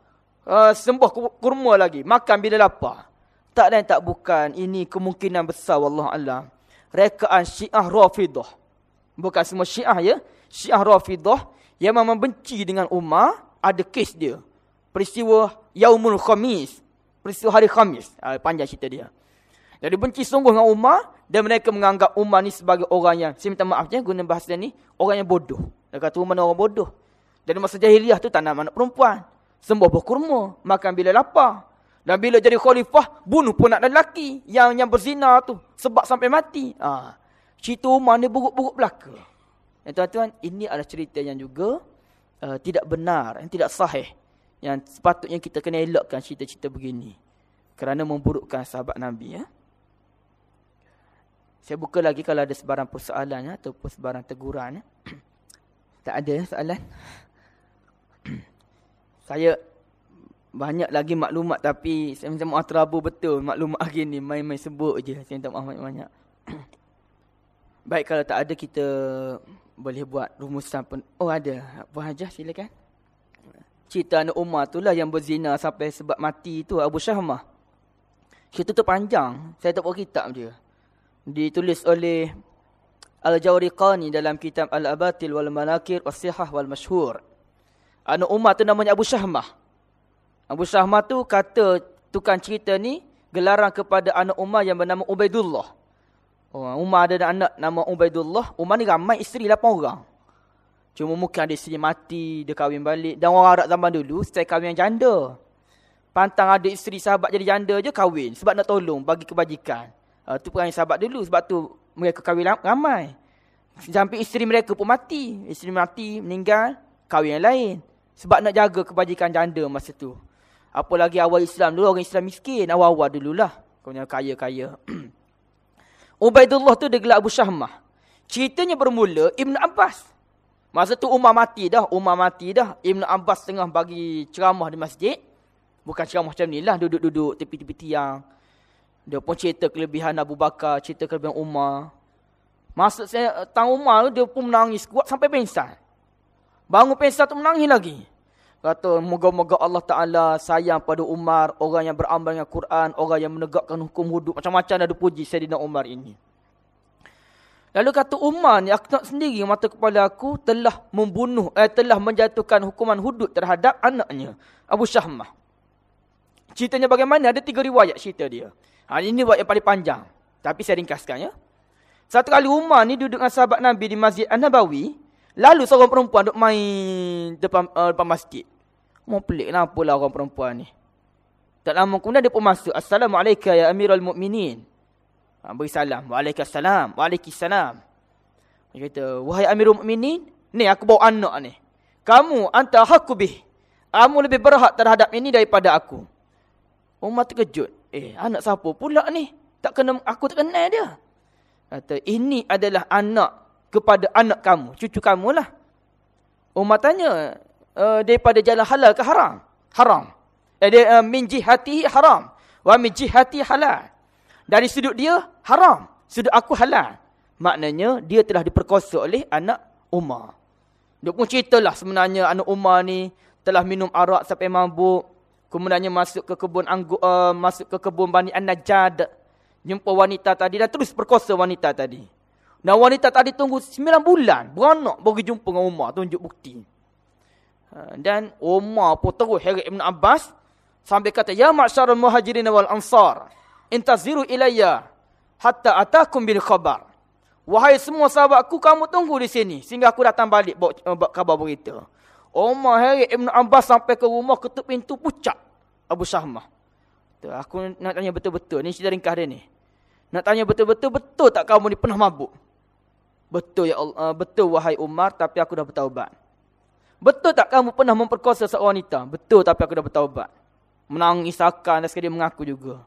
Uh, sembah kurma lagi. Makan bila lapar. Tak lain tak bukan. Ini kemungkinan besar. Allah Allah. Rekaan syiah rafidah. Bukan semua syiah ya. Syiah rafidah. Yang memang benci dengan umat. Ada kes dia peristiwa Yaumul Khamis. Peristiwa hari Khamis. Ha, panjang cerita dia. Jadi benci sungguh dengan Umar. Dan mereka menganggap Umar ni sebagai orang yang, saya minta maaf je guna bahasa ni, orang yang bodoh. Dia kata Umar ni orang bodoh. Jadi masa jahiliah tu tanam anak perempuan. Sembuh berkurma. Makan bila lapar. Dan bila jadi khalifah, bunuh pun anak lelaki. Yang yang berzina tu. Sebab sampai mati. Ha. Cerita Umar ni buruk-buruk belaka. Tuan-tuan, ini adalah cerita yang juga uh, tidak benar. Yang tidak sahih yang sepatutnya kita kena elakkan cerita-cerita begini. Kerana memburukkan sahabat Nabi. Ya? Saya buka lagi kalau ada sebarang persoalan ya, ataupun sebarang teguran. Ya. Tak ada soalan. saya banyak lagi maklumat tapi saya minta maaf terabu betul maklumat hari ni. Main-main sebut je. Saya minta maaf banyak-banyak. Baik kalau tak ada kita boleh buat rumusan pun. Oh ada. Buat aja silakan cerita anak Umar tu lah yang berzina sampai sebab mati tu Abu Syahmah. Cerita tu panjang. Saya tak buat kitab dia. Ditulis oleh Al-Jawriqani dalam kitab Al-Abatil wal Manakir Wasihah wal Mashhur. Anak Umar tu namanya Abu Syahmah. Abu Syahmah tu kata tukang cerita ni gelaran kepada anak Umar yang bernama Ubaidullah. Oh, Umar ada anak nama Ubaidullah. Umar ni ramai isteri 8 orang. Cuma mungkin ada isteri mati, dia kahwin balik. Dan orang Arab zaman dulu, style kahwin yang janda. Pantang ada isteri sahabat jadi janda je kahwin. Sebab nak tolong, bagi kebajikan. Uh, tu perangai sahabat dulu. Sebab tu mereka kahwin ramai. Sampai isteri mereka pun mati. Isteri mati, meninggal, kahwin yang lain. Sebab nak jaga kebajikan janda masa tu. Apalagi awal Islam dulu, orang Islam miskin. Awal-awal dululah. Kaya-kaya. Ubaidullah tu dia gelar Abu Syahmah. Ceritanya bermula Ibn Abbas. Masa tu Umar mati dah. Umar mati dah. Ibn Abbas tengah bagi ceramah di masjid. Bukan ceramah macam ni lah. Duduk-duduk tepi-tepi tiang. Dia pun cerita kelebihan Abu Bakar. Cerita kelebihan Umar. Masa saya tang Umar dia pun menangis kuat sampai pensan. Bangun pensan tu menangis lagi. Kata, moga-moga Allah Ta'ala sayang pada Umar. Orang yang beramal dengan Quran. Orang yang menegakkan hukum hudud. Macam-macam ada puji Sayyidina Umar ini. Lalu kata Umar ni aku tak sendiri mata kepala aku telah membunuh eh telah menjatuhkan hukuman hudud terhadap anaknya Abu Syahmah. Ceritanya bagaimana? Ada tiga riwayat cerita dia. Ha, ini riwayat yang paling panjang. Tapi saya ringkaskan ya. Satu kali Umar ni duduk dengan sahabat Nabi di Masjid An-Nabawi. Lalu seorang perempuan duduk main depan, uh, depan masjid. Mau pelik kenapa lah orang perempuan ni. Tak lama kemudian dia pun masuk. Assalamualaikum ya Amirul Mukminin. Ha, beri salam. Waalaikumsalam. Waalaikumsalam. Dia kata, wahai amirul mu'minin, ni aku bawa anak ni. Kamu anta hakku bih. Kamu lebih berhak terhadap ini daripada aku. Umar terkejut. Eh, anak siapa pula ni? Tak kena, aku tak kenal dia. Kata, ini adalah anak kepada anak kamu. Cucu kamu lah. Umar tanya, uh, daripada jalan halal ke haram? Haram. Eh, dia, uh, min jihati haram. Wa min jihati halal. Dari sudut dia, haram. Sudah aku halal. Maknanya dia telah diperkosa oleh anak Umar. Dia pun ceritalah sebenarnya anak Umar ni telah minum arak sampai mabuk. Kemudiannya masuk ke kebun anggur, uh, masuk ke kebun Bani An-Najad. Jumpa wanita tadi dan terus perkosa wanita tadi. Dan wanita tadi tunggu 9 bulan. Beranak bagi jumpa dengan Umar. Tunjuk bukti. Uh, dan Umar pun terus heret Ibn Abbas. Sambil kata, Ya ma'asyarul muhajirin wal ansar. Intaziru ilayya. Hatta atakum bil khabar. Wahai semua sahabatku, kamu tunggu di sini. Sehingga aku datang balik bawa, uh, bawa kabar berita. Omar Harith Ibn Abbas sampai ke rumah, ketuk pintu, pucat. Abu Syahmah. Aku nak tanya betul-betul. Ni cerita ringkas dia ni. Nak tanya betul-betul, betul tak kamu ni pernah mabuk? Betul ya Allah, uh, betul wahai Umar, tapi aku dah bertaubat. Betul tak kamu pernah memperkosa seorang wanita? Betul tapi aku dah bertaubat. Menangis akan dan sekali mengaku juga.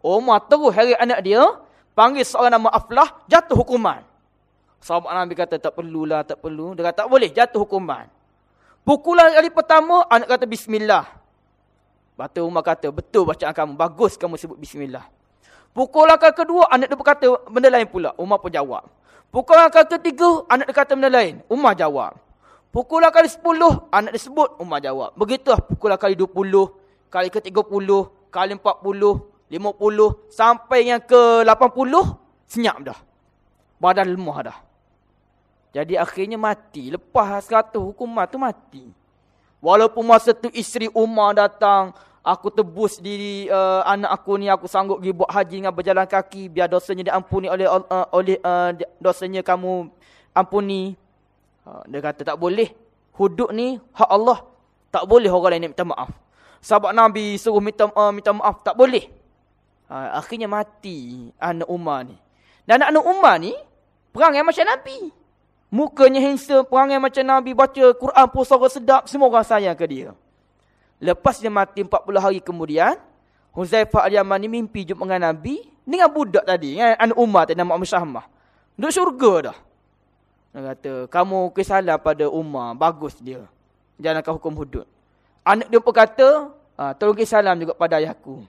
Umar terus hari anak dia, panggil seorang nama Aflah, jatuh hukuman. Sahabat Nabi kata, tak perlulah, tak perlu. Dia kata, tak boleh, jatuh hukuman. Pukulan kali pertama, anak kata Bismillah. Batu Umar kata, betul bacaan kamu, bagus kamu sebut Bismillah. Pukulan kali kedua, anak dia berkata benda lain pula. Umar pun jawab. Pukulan kali ketiga, anak dia kata benda lain. Umar jawab. Pukulan kali sepuluh, anak dia sebut, Umar jawab. Begitulah pukulan kali dua puluh, kali ke tiga puluh, kali empat puluh, 50 sampai yang ke 80 senyap dah. Badan lemah dah. Jadi akhirnya mati. Lepas 100 hukuman tu mati. Walaupun masa tu isteri Umar datang, aku tebus diri uh, anak aku ni aku sanggup pergi buat haji dengan berjalan kaki biar dosanya diampuni oleh uh, oleh uh, dosanya kamu ampuni. Uh, dia kata tak boleh. Hudud ni hak Allah. Tak boleh orang lain minta maaf. Sahabat Nabi suruh minta uh, minta maaf tak boleh. Ha, akhirnya mati anak Umar ni. Dan anak Umar ni, perangai macam Nabi. Mukanya handsome, perangai macam Nabi, baca Quran pun suara sedap, semua orang sayang ke dia. Lepas dia mati 40 hari kemudian, Huzaifah al-Yaman ni mimpi jumpa dengan Nabi, dengan budak tadi, dengan anak Umar tadi, nama Umar Syahmah. Duduk syurga dah. Dia kata, kamu kesalahan pada Umar, bagus dia. Jangan kau hukum hudud. Anak dia pun kata, ha, tolong salam juga pada ayahku.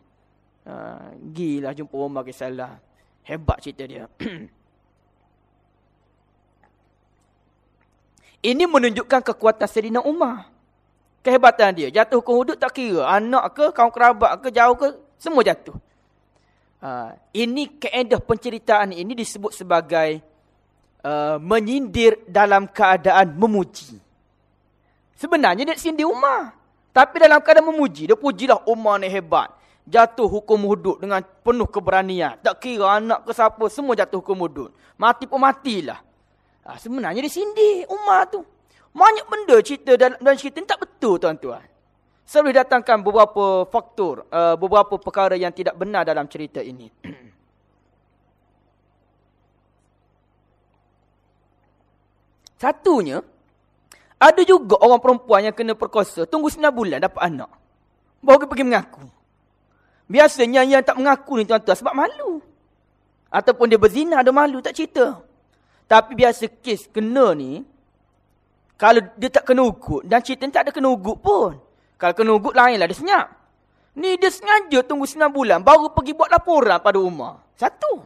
Ha, gilah jumpa Umar kisahlah. Hebat cerita dia. Ini menunjukkan kekuatan Serina Umar. Kehebatan dia. Jatuh ke hudud tak kira. Anak ke, kaum kerabat ke, jauh ke. Semua jatuh. Ha, ini keedah penceritaan ini disebut sebagai uh, menyindir dalam keadaan memuji. Sebenarnya dia sindir Umar. Tapi dalam keadaan memuji. Dia pujilah Umar ni hebat jatuh hukum hudud dengan penuh keberanian. Tak kira anak ke siapa, semua jatuh hukum hudud. Mati pun matilah. Ha, sebenarnya dia sindir Umar tu. Banyak benda cerita dalam, dalam cerita ni tak betul tuan-tuan. Saya boleh datangkan beberapa faktor, uh, beberapa perkara yang tidak benar dalam cerita ini. Satunya, ada juga orang perempuan yang kena perkosa, tunggu 9 bulan dapat anak. Baru pergi mengaku. Biasanya yang tak mengaku ni tuan-tuan sebab malu. Ataupun dia berzina ada malu tak cerita. Tapi biasa kes kena ni. Kalau dia tak kena ugut. Dan cerita tak ada kena ugut pun. Kalau kena ugut lain lah dia senyap. Ni dia sengaja tunggu 9 bulan. Baru pergi buat laporan pada Umar. Satu.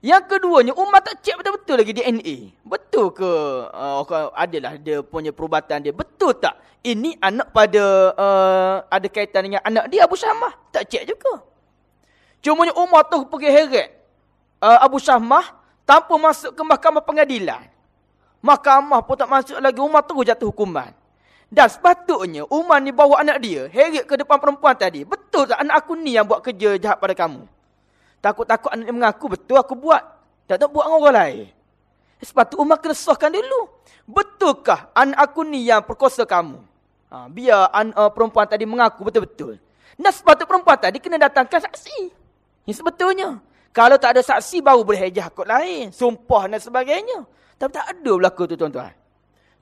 Yang keduanya Umar tak cek betul-betul lagi DNA. Betul ke uh, adalah dia punya perubatan dia. Betul tak? ini anak pada uh, ada kaitan dengan anak dia Abu Syamah. Tak cek juga. Cuma Umar tu pergi heret uh, Abu Syamah tanpa masuk ke mahkamah pengadilan. Mahkamah pun tak masuk lagi. Umar terus jatuh hukuman. Dan sepatutnya Umar ni bawa anak dia heret ke depan perempuan tadi. Betul tak anak aku ni yang buat kerja jahat pada kamu? Takut-takut anak dia mengaku betul aku buat. Tak tak buat dengan orang lain. Sepatutnya Umar kena sahkan dulu. Betulkah anak aku ni yang perkosa kamu? Ha, biar an, uh, perempuan tadi mengaku betul-betul. Dan sepatutnya perempuan tadi kena datangkan saksi. Ini sebetulnya. Kalau tak ada saksi, baru boleh hejah kot lain. Sumpah dan sebagainya. Tapi tak ada berlaku tu tuan-tuan.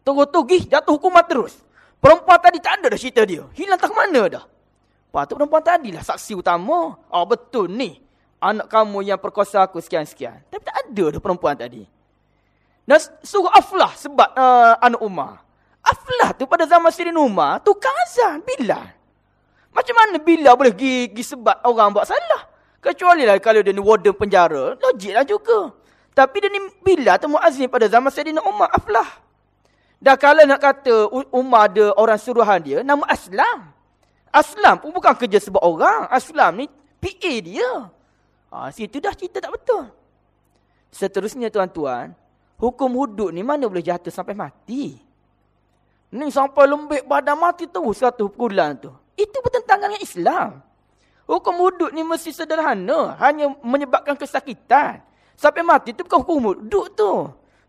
Tunggu-tunggu, jatuh hukuman terus. Perempuan tadi tak ada dah cerita dia. Hilang tak mana dah. Patut perempuan tadi lah saksi utama. Oh betul ni. Anak kamu yang perkosa aku sekian-sekian. Tapi tak ada dah perempuan tadi. Dan suruh aflah sebab uh, anak Umar. Aflah tu pada zaman Sirin Umar, tukang azan, Bilal. Macam mana Bilal boleh gigi sebat orang buat salah? Kecuali lah kalau dia ni warden penjara. Logik lah juga. Tapi dia ni bila atau muazzin pada zaman Sayyidina Umar. Aflah. Dah kalau nak kata Umar ada orang suruhan dia. Nama Aslam. Aslam pun bukan kerja sebab orang. Aslam ni PA dia. Ha, situ dah cerita tak betul. Seterusnya tuan-tuan. Hukum hudud ni mana boleh jatuh sampai mati. Ni sampai lembik badan mati tu satu pukulan tu. Itu bertentangan dengan Islam. Hukum hudud ni mesti sederhana. Hanya menyebabkan kesakitan. Sampai mati tu bukan hukum hudud tu.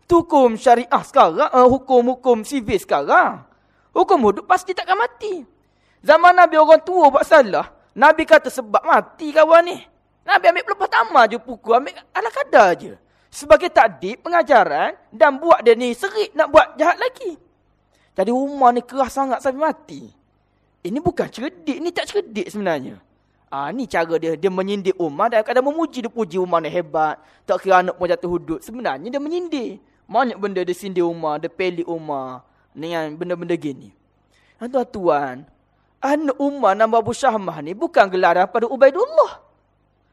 Hukum syariah sekarang. Uh, hukum-hukum sivil sekarang. Hukum hudud pasti takkan mati. Zaman Nabi orang tua buat salah. Nabi kata sebab mati kawan ni. Nabi ambil pelepah tamah je pukul. Ambil ala kadar je. Sebagai takdib, pengajaran. Dan buat dia ni serik nak buat jahat lagi. Jadi Umar ni keras sangat sampai mati. Ini bukan cerdik. Ini tak cerdik sebenarnya. Ah ha, ni cara dia dia menyindir Umar dan kadang memuji dia puji Umar ni hebat. Tak kira anak pun jatuh hudud. Sebenarnya dia menyindir. Banyak benda dia sindir Umar, dia pelik Umar. Yang benda-benda gini. Tuan-tuan, anak Umar nama Abu Syahmah ni bukan gelaran pada Ubaidullah.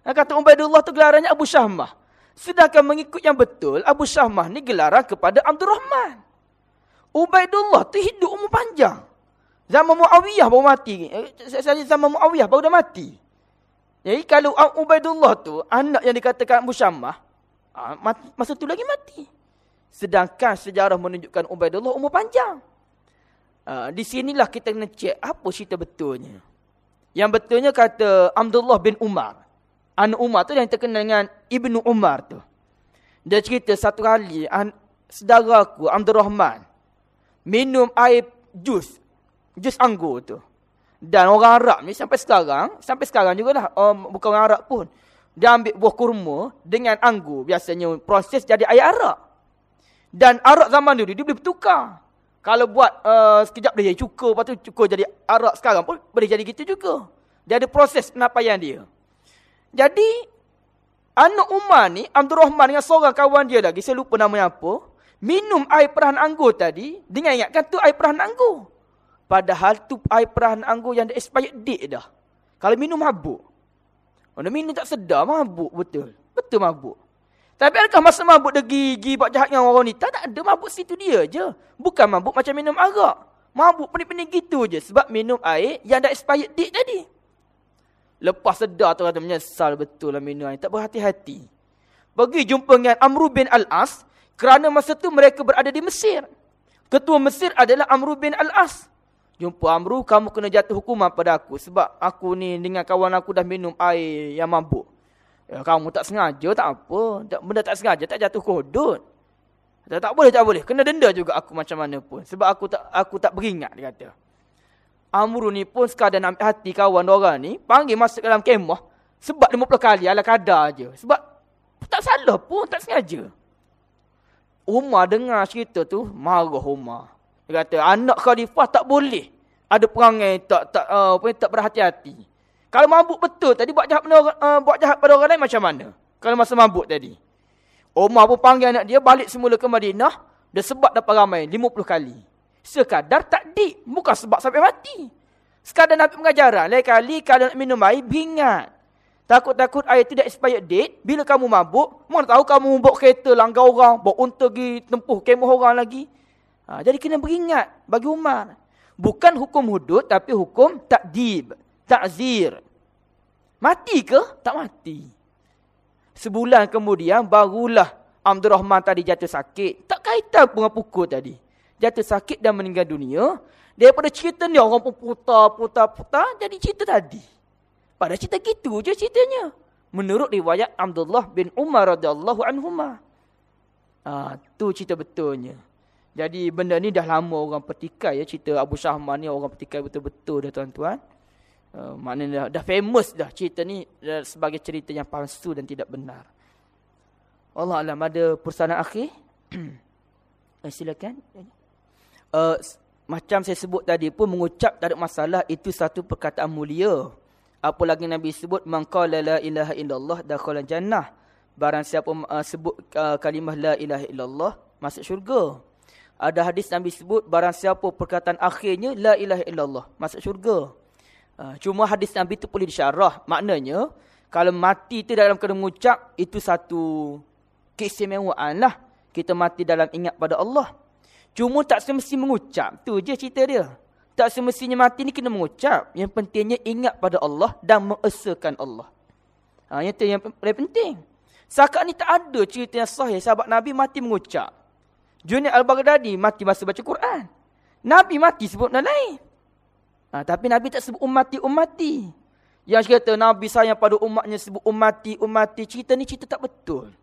Kata Ubaidullah tu gelarannya Abu Syahmah. Sedangkan mengikut yang betul, Abu Syahmah ni gelaran kepada Abdul Rahman. Ubaidullah tu hidup umur panjang. Zaman Muawiyah baru mati. Eh, zaman Muawiyah baru dah mati. Jadi kalau Ubaidullah tu, anak yang dikatakan Abu Syamah, ah, masa tu lagi mati. Sedangkan sejarah menunjukkan Ubaidullah umur panjang. Ah, di sinilah kita kena cek apa cerita betulnya. Yang betulnya kata Abdullah bin Umar. Anak Umar tu yang terkenal dengan Ibnu Umar tu. Dia cerita satu kali, saudaraku Abdul Rahman minum air jus. Jus anggur tu. Dan orang Arab ni sampai sekarang, sampai sekarang juga lah, um, bukan orang Arab pun. Dia ambil buah kurma dengan anggur. Biasanya proses jadi air arak. Dan arak zaman dulu dia boleh bertukar. Kalau buat uh, sekejap dia jadi cuka, lepas tu cuka jadi arak sekarang pun boleh jadi gitu juga. Dia ada proses penapaian dia. Jadi, anak Umar ni, Abdul Rahman dengan seorang kawan dia lagi, saya lupa namanya apa, minum air perahan anggur tadi, dengan ingatkan tu air perahan anggur. Padahal tu air perahan anggur yang dah expired date dah. Kalau minum mabuk. Mana minum tak sedar mabuk betul. Betul mabuk. Tapi adakah masa mabuk dia gigi buat jahat dengan orang wanita? Tak ada mabuk situ dia je. Bukan mabuk macam minum arak. Mabuk pening-pening gitu je. Sebab minum air yang dah expired date tadi. Lepas sedar tu kata menyesal betul lah minum air. Tak berhati-hati. Pergi jumpa dengan Amru bin Al-As. Kerana masa tu mereka berada di Mesir. Ketua Mesir adalah Amru bin Al-As. Jumpa Amru, kamu kena jatuh hukuman pada aku. Sebab aku ni dengan kawan aku dah minum air yang mabuk. Ya, kamu tak sengaja, tak apa. Tak, benda tak sengaja, tak jatuh kodot. Tak, tak boleh, tak boleh. Kena denda juga aku macam mana pun. Sebab aku tak aku tak beringat, dia kata. Amru ni pun sekadar nak ambil hati kawan orang ni. Panggil masuk dalam kemah. Sebab 50 kali ala kadar je. Sebab tak salah pun, tak sengaja. Umar dengar cerita tu, marah Umar. Dia kata anak khalifah tak boleh ada perangai tak tak uh, apa tak berhati-hati. Kalau mabuk betul tadi buat jahat pada uh, buat jahat pada orang lain macam mana? Kalau masa mabuk tadi. Umar pun panggil anak dia balik semula ke Madinah, dia sebab dapat ramai 50 kali. Sekadar takdik, bukan sebab sampai mati. Sekadar nak pengajaran, lain kali kalau nak minum air, bingat. Takut-takut air tidak expired date, bila kamu mabuk, mana tahu kamu bawa kereta langgar orang, bawa unta pergi tempuh kemah orang lagi. Ha, jadi kena beringat bagi Umar. Bukan hukum hudud tapi hukum takdib, takzir. Mati ke? Tak mati. Sebulan kemudian barulah Abdul Rahman tadi jatuh sakit. Tak kaitan dengan pukul tadi. Jatuh sakit dan meninggal dunia. Daripada cerita ni orang pun putar, putar, putar. Jadi cerita tadi. Pada cerita gitu je ceritanya. Menurut riwayat Abdullah bin Umar radhiyallahu anhumah. Ah, tu cerita betulnya. Jadi benda ni dah lama orang petikai ya cerita Abu Syahman ni orang petikai betul-betul dah tuan-tuan. Uh, maknanya dah, dah famous dah cerita ni dah sebagai cerita yang palsu dan tidak benar. Allah alam ada pesanan akhir. eh, silakan. Uh, macam saya sebut tadi pun mengucap tak ada masalah itu satu perkataan mulia. Apa lagi Nabi sebut man qala la ilaha illallah dakhala jannah. Barang siapa uh, sebut uh, kalimah la ilaha illallah masuk syurga. Ada hadis Nabi sebut barang siapa perkataan akhirnya la ilaha illallah masuk syurga. Uh, cuma hadis Nabi itu boleh disyarah. Maknanya Kalau mati itu dalam keadaan mengucap, itu satu keistimewaan lah. Kita mati dalam ingat pada Allah. Cuma tak semesti mengucap. Tu je cerita dia. Tak semestinya mati ni kena mengucap. Yang pentingnya ingat pada Allah dan mengesakan Allah. Ha, yang tu yang paling penting. Sakat ni tak ada cerita yang sahih sahabat Nabi mati mengucap. Junaid al-Baghdadi mati masa baca Quran. Nabi mati sebut benda lain. Ha, tapi Nabi tak sebut umati-umati. Yang kata Nabi sayang pada umatnya sebut umati-umati. Cerita ni cerita tak betul.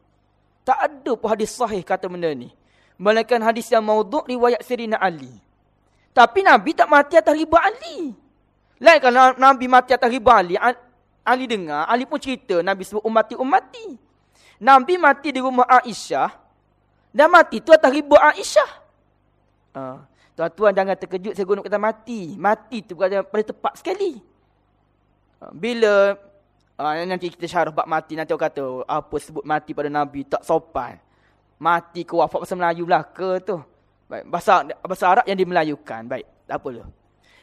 Tak ada pun hadis sahih kata benda ni. Melainkan hadis yang mauduk riwayat Sirina Ali. Tapi Nabi tak mati atas riba Ali. Lain kalau Nabi mati atas riba Ali, Ali dengar, Ali pun cerita Nabi sebut umati-umati. Nabi mati di rumah Aisyah. Dan mati tu atas riba Aisyah. Uh, Tuan-tuan jangan terkejut saya guna kata mati. Mati tu bukan paling tepat sekali. Uh, bila uh, nanti kita syarah bab mati, nanti orang kata apa sebut mati pada Nabi tak sopan. Mati ke wafat bahasa Melayu lah ke tu. Baik, bahasa bahasa Arab yang dimelayukan. Baik, tak apa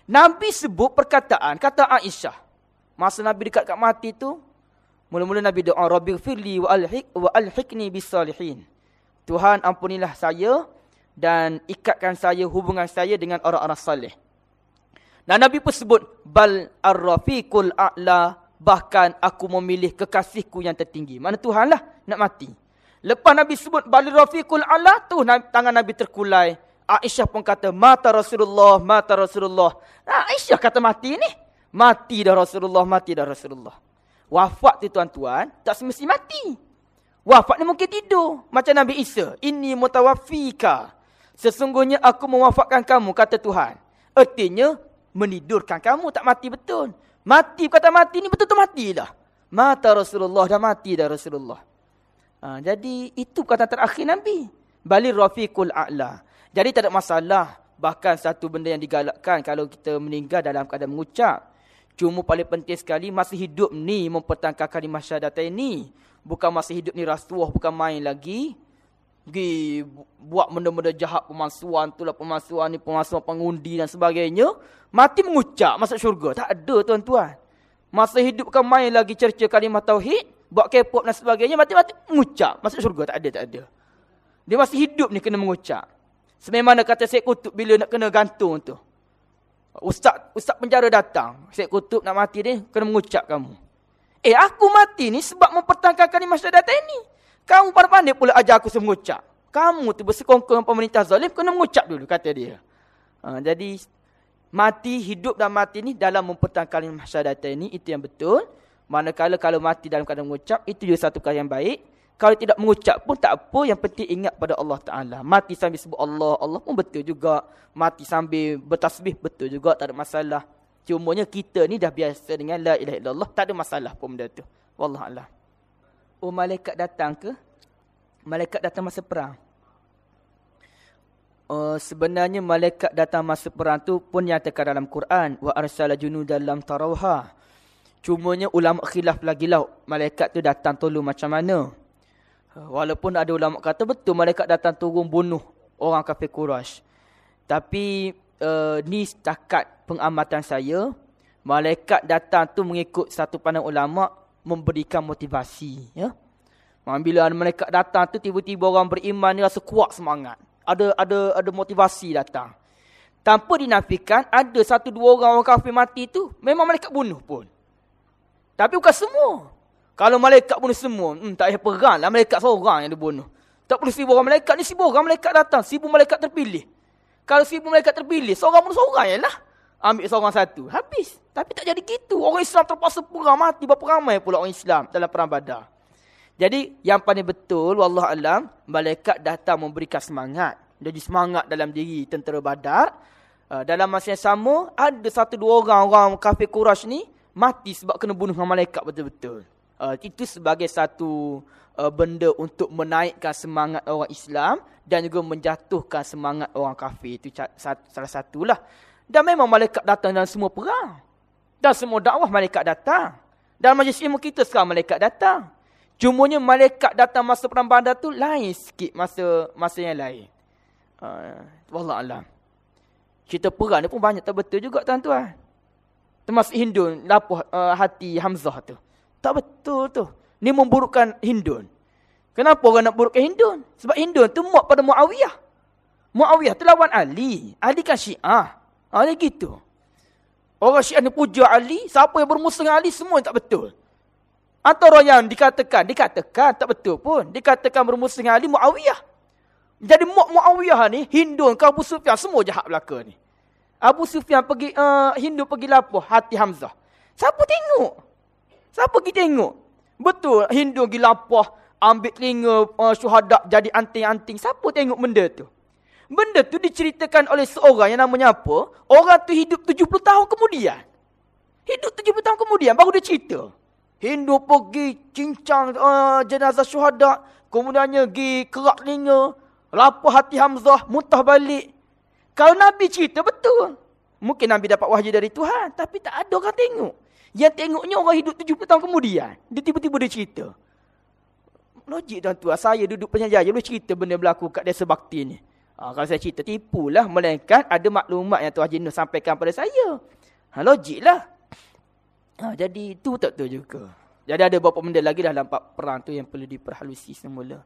Nabi sebut perkataan kata Aisyah. Masa Nabi dekat kat mati tu, mula-mula Nabi doa Rabbighfirli wa alhiq wa alhiqni bisalihin. Tuhan ampunilah saya dan ikatkan saya hubungan saya dengan orang-orang saleh. Dan Nabi pun sebut bal ar-rafiqul a'la bahkan aku memilih kekasihku yang tertinggi. Mana Tuhanlah nak mati. Lepas Nabi sebut Bali Rafiqul Allah tu tangan Nabi terkulai. Aisyah pun kata mata Rasulullah, mata Rasulullah. Aisyah kata mati ni. Mati dah Rasulullah, mati dah Rasulullah. Wafat tu tuan-tuan, tak semesti mati. Wafat ni mungkin tidur. Macam Nabi Isa. Ini mutawafika. Sesungguhnya aku mewafatkan kamu, kata Tuhan. Artinya, menidurkan kamu, tak mati betul. Mati, kata mati ni betul-betul mati dah. Mata Rasulullah, dah mati dah Rasulullah. Ha, jadi itu kata terakhir Nabi. Bali rafiqul a'la. Jadi tak ada masalah. Bahkan satu benda yang digalakkan kalau kita meninggal dalam keadaan mengucap. Cuma paling penting sekali masa hidup ni mempertahankan kalimah syahadat ini. Bukan masa hidup ni rasuah, bukan main lagi. Pergi buat benda-benda jahat pemalsuan tu lah, pemalsuan ni, pemalsuan pengundi dan sebagainya. Mati mengucap masuk syurga. Tak ada tuan-tuan. Masa hidup bukan main lagi cerca kalimah tauhid buat K-pop dan sebagainya, mati-mati mengucap. Masuk syurga, tak ada, tak ada. Dia masih hidup ni kena mengucap. Sebagaimana kata Syed Kutub bila nak kena gantung tu. Ustaz, ustaz penjara datang. Syed Kutub nak mati dia, kena mengucap kamu. Eh, aku mati ni sebab mempertahankan kalimah syahadat ini. Kamu pandai-pandai pula ajar aku semengucap. Kamu tu bersekongkong dengan pemerintah zalim, kena mengucap dulu, kata dia. Ha, jadi, mati, hidup dan mati ni dalam mempertahankan kalimah syahadat ini, itu yang betul. Manakala kalau mati dalam keadaan mengucap, itu juga satu perkara yang baik. Kalau tidak mengucap pun tak apa, yang penting ingat pada Allah Ta'ala. Mati sambil sebut Allah, Allah pun betul juga. Mati sambil bertasbih, betul juga, tak ada masalah. Cumanya kita ni dah biasa dengan la ilaha illallah, tak ada masalah pun benda tu. Wallahualam. Oh malaikat datang ke? Malaikat datang masa perang. Uh, sebenarnya malaikat datang masa perang tu pun nyatakan dalam Quran. Wa arsala junudan lam tarawha. Cumanya ulama khilaf lagi lah malaikat tu datang tolong macam mana. Walaupun ada ulama kata betul malaikat datang turun bunuh orang kafir Quraisy. Tapi uh, ni setakat pengamatan saya, malaikat datang tu mengikut satu pandang ulama memberikan motivasi, ya. Bila malaikat datang tu tiba-tiba orang beriman ni rasa kuat semangat. Ada ada ada motivasi datang. Tanpa dinafikan ada satu dua orang orang kafir mati tu memang malaikat bunuh pun. Tapi bukan semua. Kalau malaikat bunuh semua, hmm, tak payah perang lah malaikat seorang yang dibunuh. Tak perlu seribu orang malaikat ni, seribu orang malaikat datang. Seribu malaikat terpilih. Kalau seribu malaikat terpilih, seorang bunuh seorang je lah. Ambil seorang satu. Habis. Tapi tak jadi gitu. Orang Islam terpaksa perang mati. Berapa ramai pula orang Islam dalam perang badar. Jadi yang paling betul, Wallah Alam, malaikat datang memberikan semangat. Jadi semangat dalam diri tentera badar. Uh, dalam masa yang sama, ada satu dua orang orang kafir Quraisy ni, mati sebab kena bunuh dengan malaikat betul-betul. Uh, itu sebagai satu uh, benda untuk menaikkan semangat orang Islam dan juga menjatuhkan semangat orang kafir. Itu salah satulah. Dan memang malaikat datang dalam semua perang. Dan semua dakwah malaikat datang. Dalam majlis ilmu kita sekarang malaikat datang. Cumanya malaikat datang masa perang bandar tu lain sikit masa masa yang lain. Uh, Wallahualam. Kita perang ni pun banyak tak betul juga tuan-tuan. Termasuk Hindu, lapuh uh, hati Hamzah tu. Tak betul tu. Ni memburukkan Hindun. Kenapa orang nak burukkan Hindun? Sebab Hindun tu muak pada Muawiyah. Muawiyah tu lawan Ali. Ali kan Syiah. Ha, dia gitu. Orang Syiah ni puja Ali. Siapa yang bermusuh dengan Ali, semua tak betul. Antara yang dikatakan, dikatakan tak betul pun. Dikatakan bermusuh dengan Ali, Muawiyah. Jadi Mu Muawiyah ni, Hindun, Abu Sufyan, semua jahat belaka ni. Abu Sufyan pergi, uh, Hindu pergi lapor, hati Hamzah. Siapa tengok? Siapa pergi tengok? Betul, Hindu pergi lapor, ambil telinga uh, syuhada jadi anting-anting. Siapa tengok benda tu? Benda tu diceritakan oleh seorang yang namanya apa? Orang tu hidup 70 tahun kemudian. Hidup 70 tahun kemudian, baru dia cerita. Hindu pergi cincang uh, jenazah syuhada. Kemudiannya pergi kerak telinga. Lapar hati Hamzah, muntah balik. Kalau Nabi cerita, betul. Mungkin Nabi dapat wahyu dari Tuhan. Tapi tak ada orang tengok. Yang tengoknya orang hidup 70 tahun kemudian. Dia tiba-tiba dia cerita. Logik tuan-tuan. Saya duduk penjajah. Boleh cerita benda berlaku kat desa bakti ni. Ha, kalau saya cerita, tipulah. Melainkan ada maklumat yang Tuhan Jenuh sampaikan pada saya. Ha, logiklah. Ha, jadi itu tak tahu juga. Jadi ada beberapa benda lagi dalam perang tu yang perlu diperhalusi semula.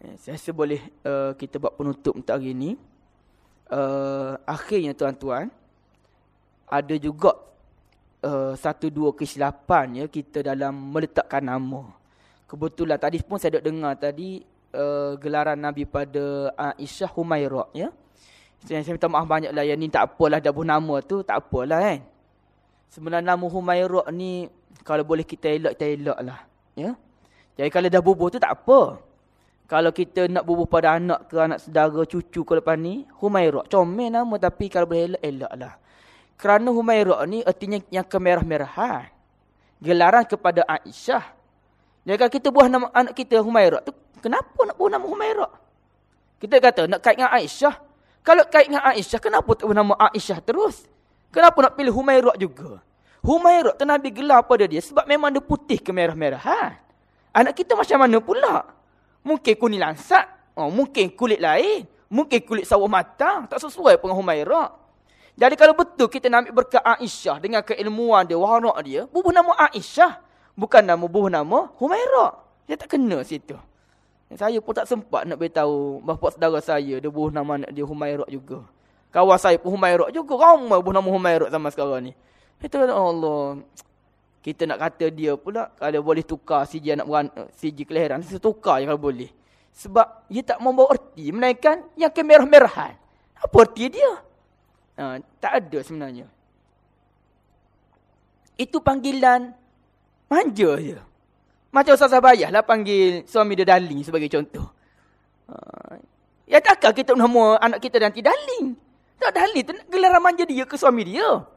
Eh, saya rasa boleh uh, kita buat penutup untuk hari ini. Uh, akhirnya tuan-tuan, ada juga uh, satu dua kesilapan ya, kita dalam meletakkan nama. Kebetulan tadi pun saya dengar tadi uh, gelaran Nabi pada Aisyah Humairah. Ya. Saya, minta maaf banyak lah yang ni tak apalah dah nama tu, tak apalah kan. Sebenarnya nama Humairah ni kalau boleh kita elak, kita elak lah. Ya. Jadi kalau dah bubuh tu tak apa. Kalau kita nak bubuh pada anak ke anak saudara, cucu ke lepas ni, Humairah. Comel nama tapi kalau boleh elak, elak lah. Kerana Humairah ni artinya yang kemerah-merahan. Gelaran kepada Aisyah. Kalau kita buah nama anak kita Humairah tu, kenapa nak buah nama Humairah? Kita kata nak kait dengan Aisyah. Kalau kait dengan Aisyah, kenapa tak buah nama Aisyah terus? Kenapa nak pilih Humairah juga? Humairah tu Nabi gelar pada dia sebab memang dia putih kemerah-merahan. Anak kita macam mana pula? Mungkin kuning langsat. Oh, mungkin kulit lain. Mungkin kulit sawah mata. Tak sesuai dengan Humairah. Jadi kalau betul kita nak ambil berkat Aisyah dengan keilmuan dia, warak dia, bubuh nama Aisyah. Bukan nama bubuh nama Humairah. Dia tak kena situ. Saya pun tak sempat nak beritahu bapa saudara saya dia bubuh nama anak dia Humairah juga. Kawan saya pun Humairah juga. Ramai bubuh nama Humairah zaman sekarang ni. Itu Allah. Kita nak kata dia pula kalau boleh tukar siji anak beranak, siji kelahiran, tukar je kalau boleh. Sebab dia tak membawa erti melainkan yang kemerah-merahan. Apa erti dia? Ha, tak ada sebenarnya. Itu panggilan manja je. Macam Ustazah Bayah lah panggil suami dia darling sebagai contoh. Ha, ya takkan kita nama anak kita nanti darling. Tak darling tu gelaran manja dia ke suami dia.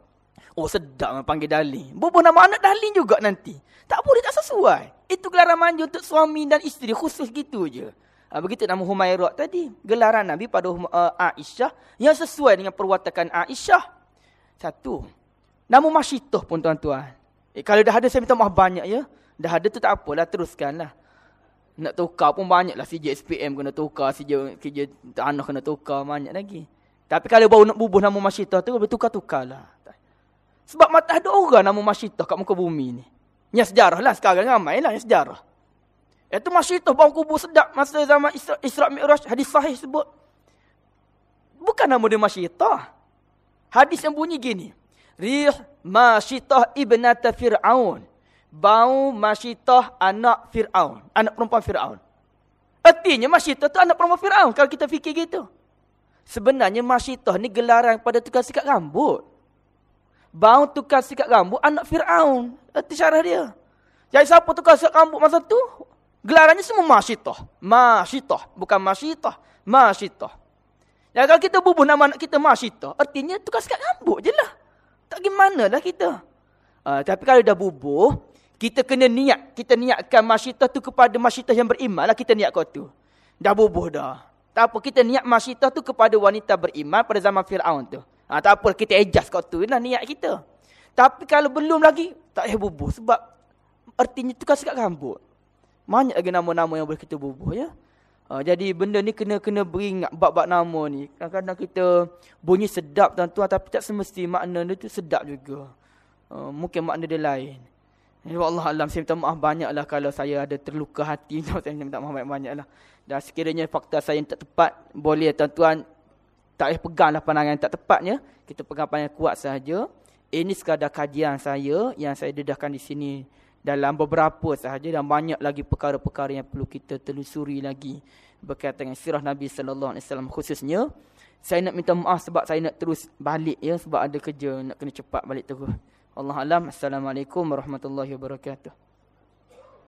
Oh sedap panggil darling. Bubuh nama anak darling juga nanti. Tak boleh tak sesuai. Itu gelaran manja untuk suami dan isteri khusus gitu je. Ha, begitu nama Humairah tadi. Gelaran Nabi pada uh, Aisyah yang sesuai dengan perwatakan Aisyah. Satu. Nama Masyitoh pun tuan-tuan. Eh, kalau dah ada saya minta maaf banyak ya. Dah ada tu tak apalah teruskanlah. Nak tukar pun banyaklah CJ SPM kena tukar, CJ, CJ tanah kena tukar banyak lagi. Tapi kalau baru nak bubuh nama Masyitoh tu boleh tukar-tukarlah. Sebab mata ada orang nama Masyitah kat muka bumi ni. Yang sejarah lah sekarang ramai lah yang sejarah. Itu Masyitah bawang kubur sedap masa zaman Isra', Isra Mi'raj. Hadis sahih sebut. Bukan nama dia Masyitah. Hadis yang bunyi gini. Rih Masyitah ibnata Fir'aun. Bau Masyitah anak Fir'aun. Anak perempuan Fir'aun. Artinya Masyitah tu anak perempuan Fir'aun. Kalau kita fikir gitu. Sebenarnya Masyitah ni gelaran pada tukar sikat rambut. Bau tukar sikat rambut anak Fir'aun. Itu syarah dia. Jadi siapa tukar sikat rambut masa tu? Gelarannya semua masyitah. Masyitah. Bukan masyitah. Masyitah. Jadi kalau kita bubuh nama anak kita masyitah. Artinya tukar sikat rambut je lah. Tak gimana lah kita. Uh, tapi kalau dah bubuh. Kita kena niat. Kita niatkan masyitah tu kepada masyitah yang beriman lah. Kita niat kau tu. Dah bubuh dah. Tak apa. Kita niat masyitah tu kepada wanita beriman pada zaman Fir'aun tu. Ha, tak apa, kita adjust kau tu lah niat kita. Tapi kalau belum lagi, tak payah bubuh. Sebab artinya tu kasih kat rambut. Banyak lagi nama-nama yang boleh kita bubuh ya. Ha, jadi benda ni kena kena beringat bab-bab nama ni. Kadang-kadang kita bunyi sedap tuan-tuan tapi tak semesti makna dia tu sedap juga. Ha, mungkin makna dia lain. Ya Allah Alam, saya minta maaf banyaklah kalau saya ada terluka hati. saya minta maaf banyak-banyak lah. Dan sekiranya fakta saya yang tak tepat, boleh tuan-tuan tak payah peganglah pandangan yang tak tepatnya. Kita pegang pandangan kuat sahaja. Ini sekadar kajian saya yang saya dedahkan di sini dalam beberapa sahaja dan banyak lagi perkara-perkara yang perlu kita telusuri lagi berkaitan dengan sirah Nabi sallallahu alaihi wasallam khususnya. Saya nak minta maaf sebab saya nak terus balik ya sebab ada kerja nak kena cepat balik terus. Allah alam. Assalamualaikum warahmatullahi wabarakatuh.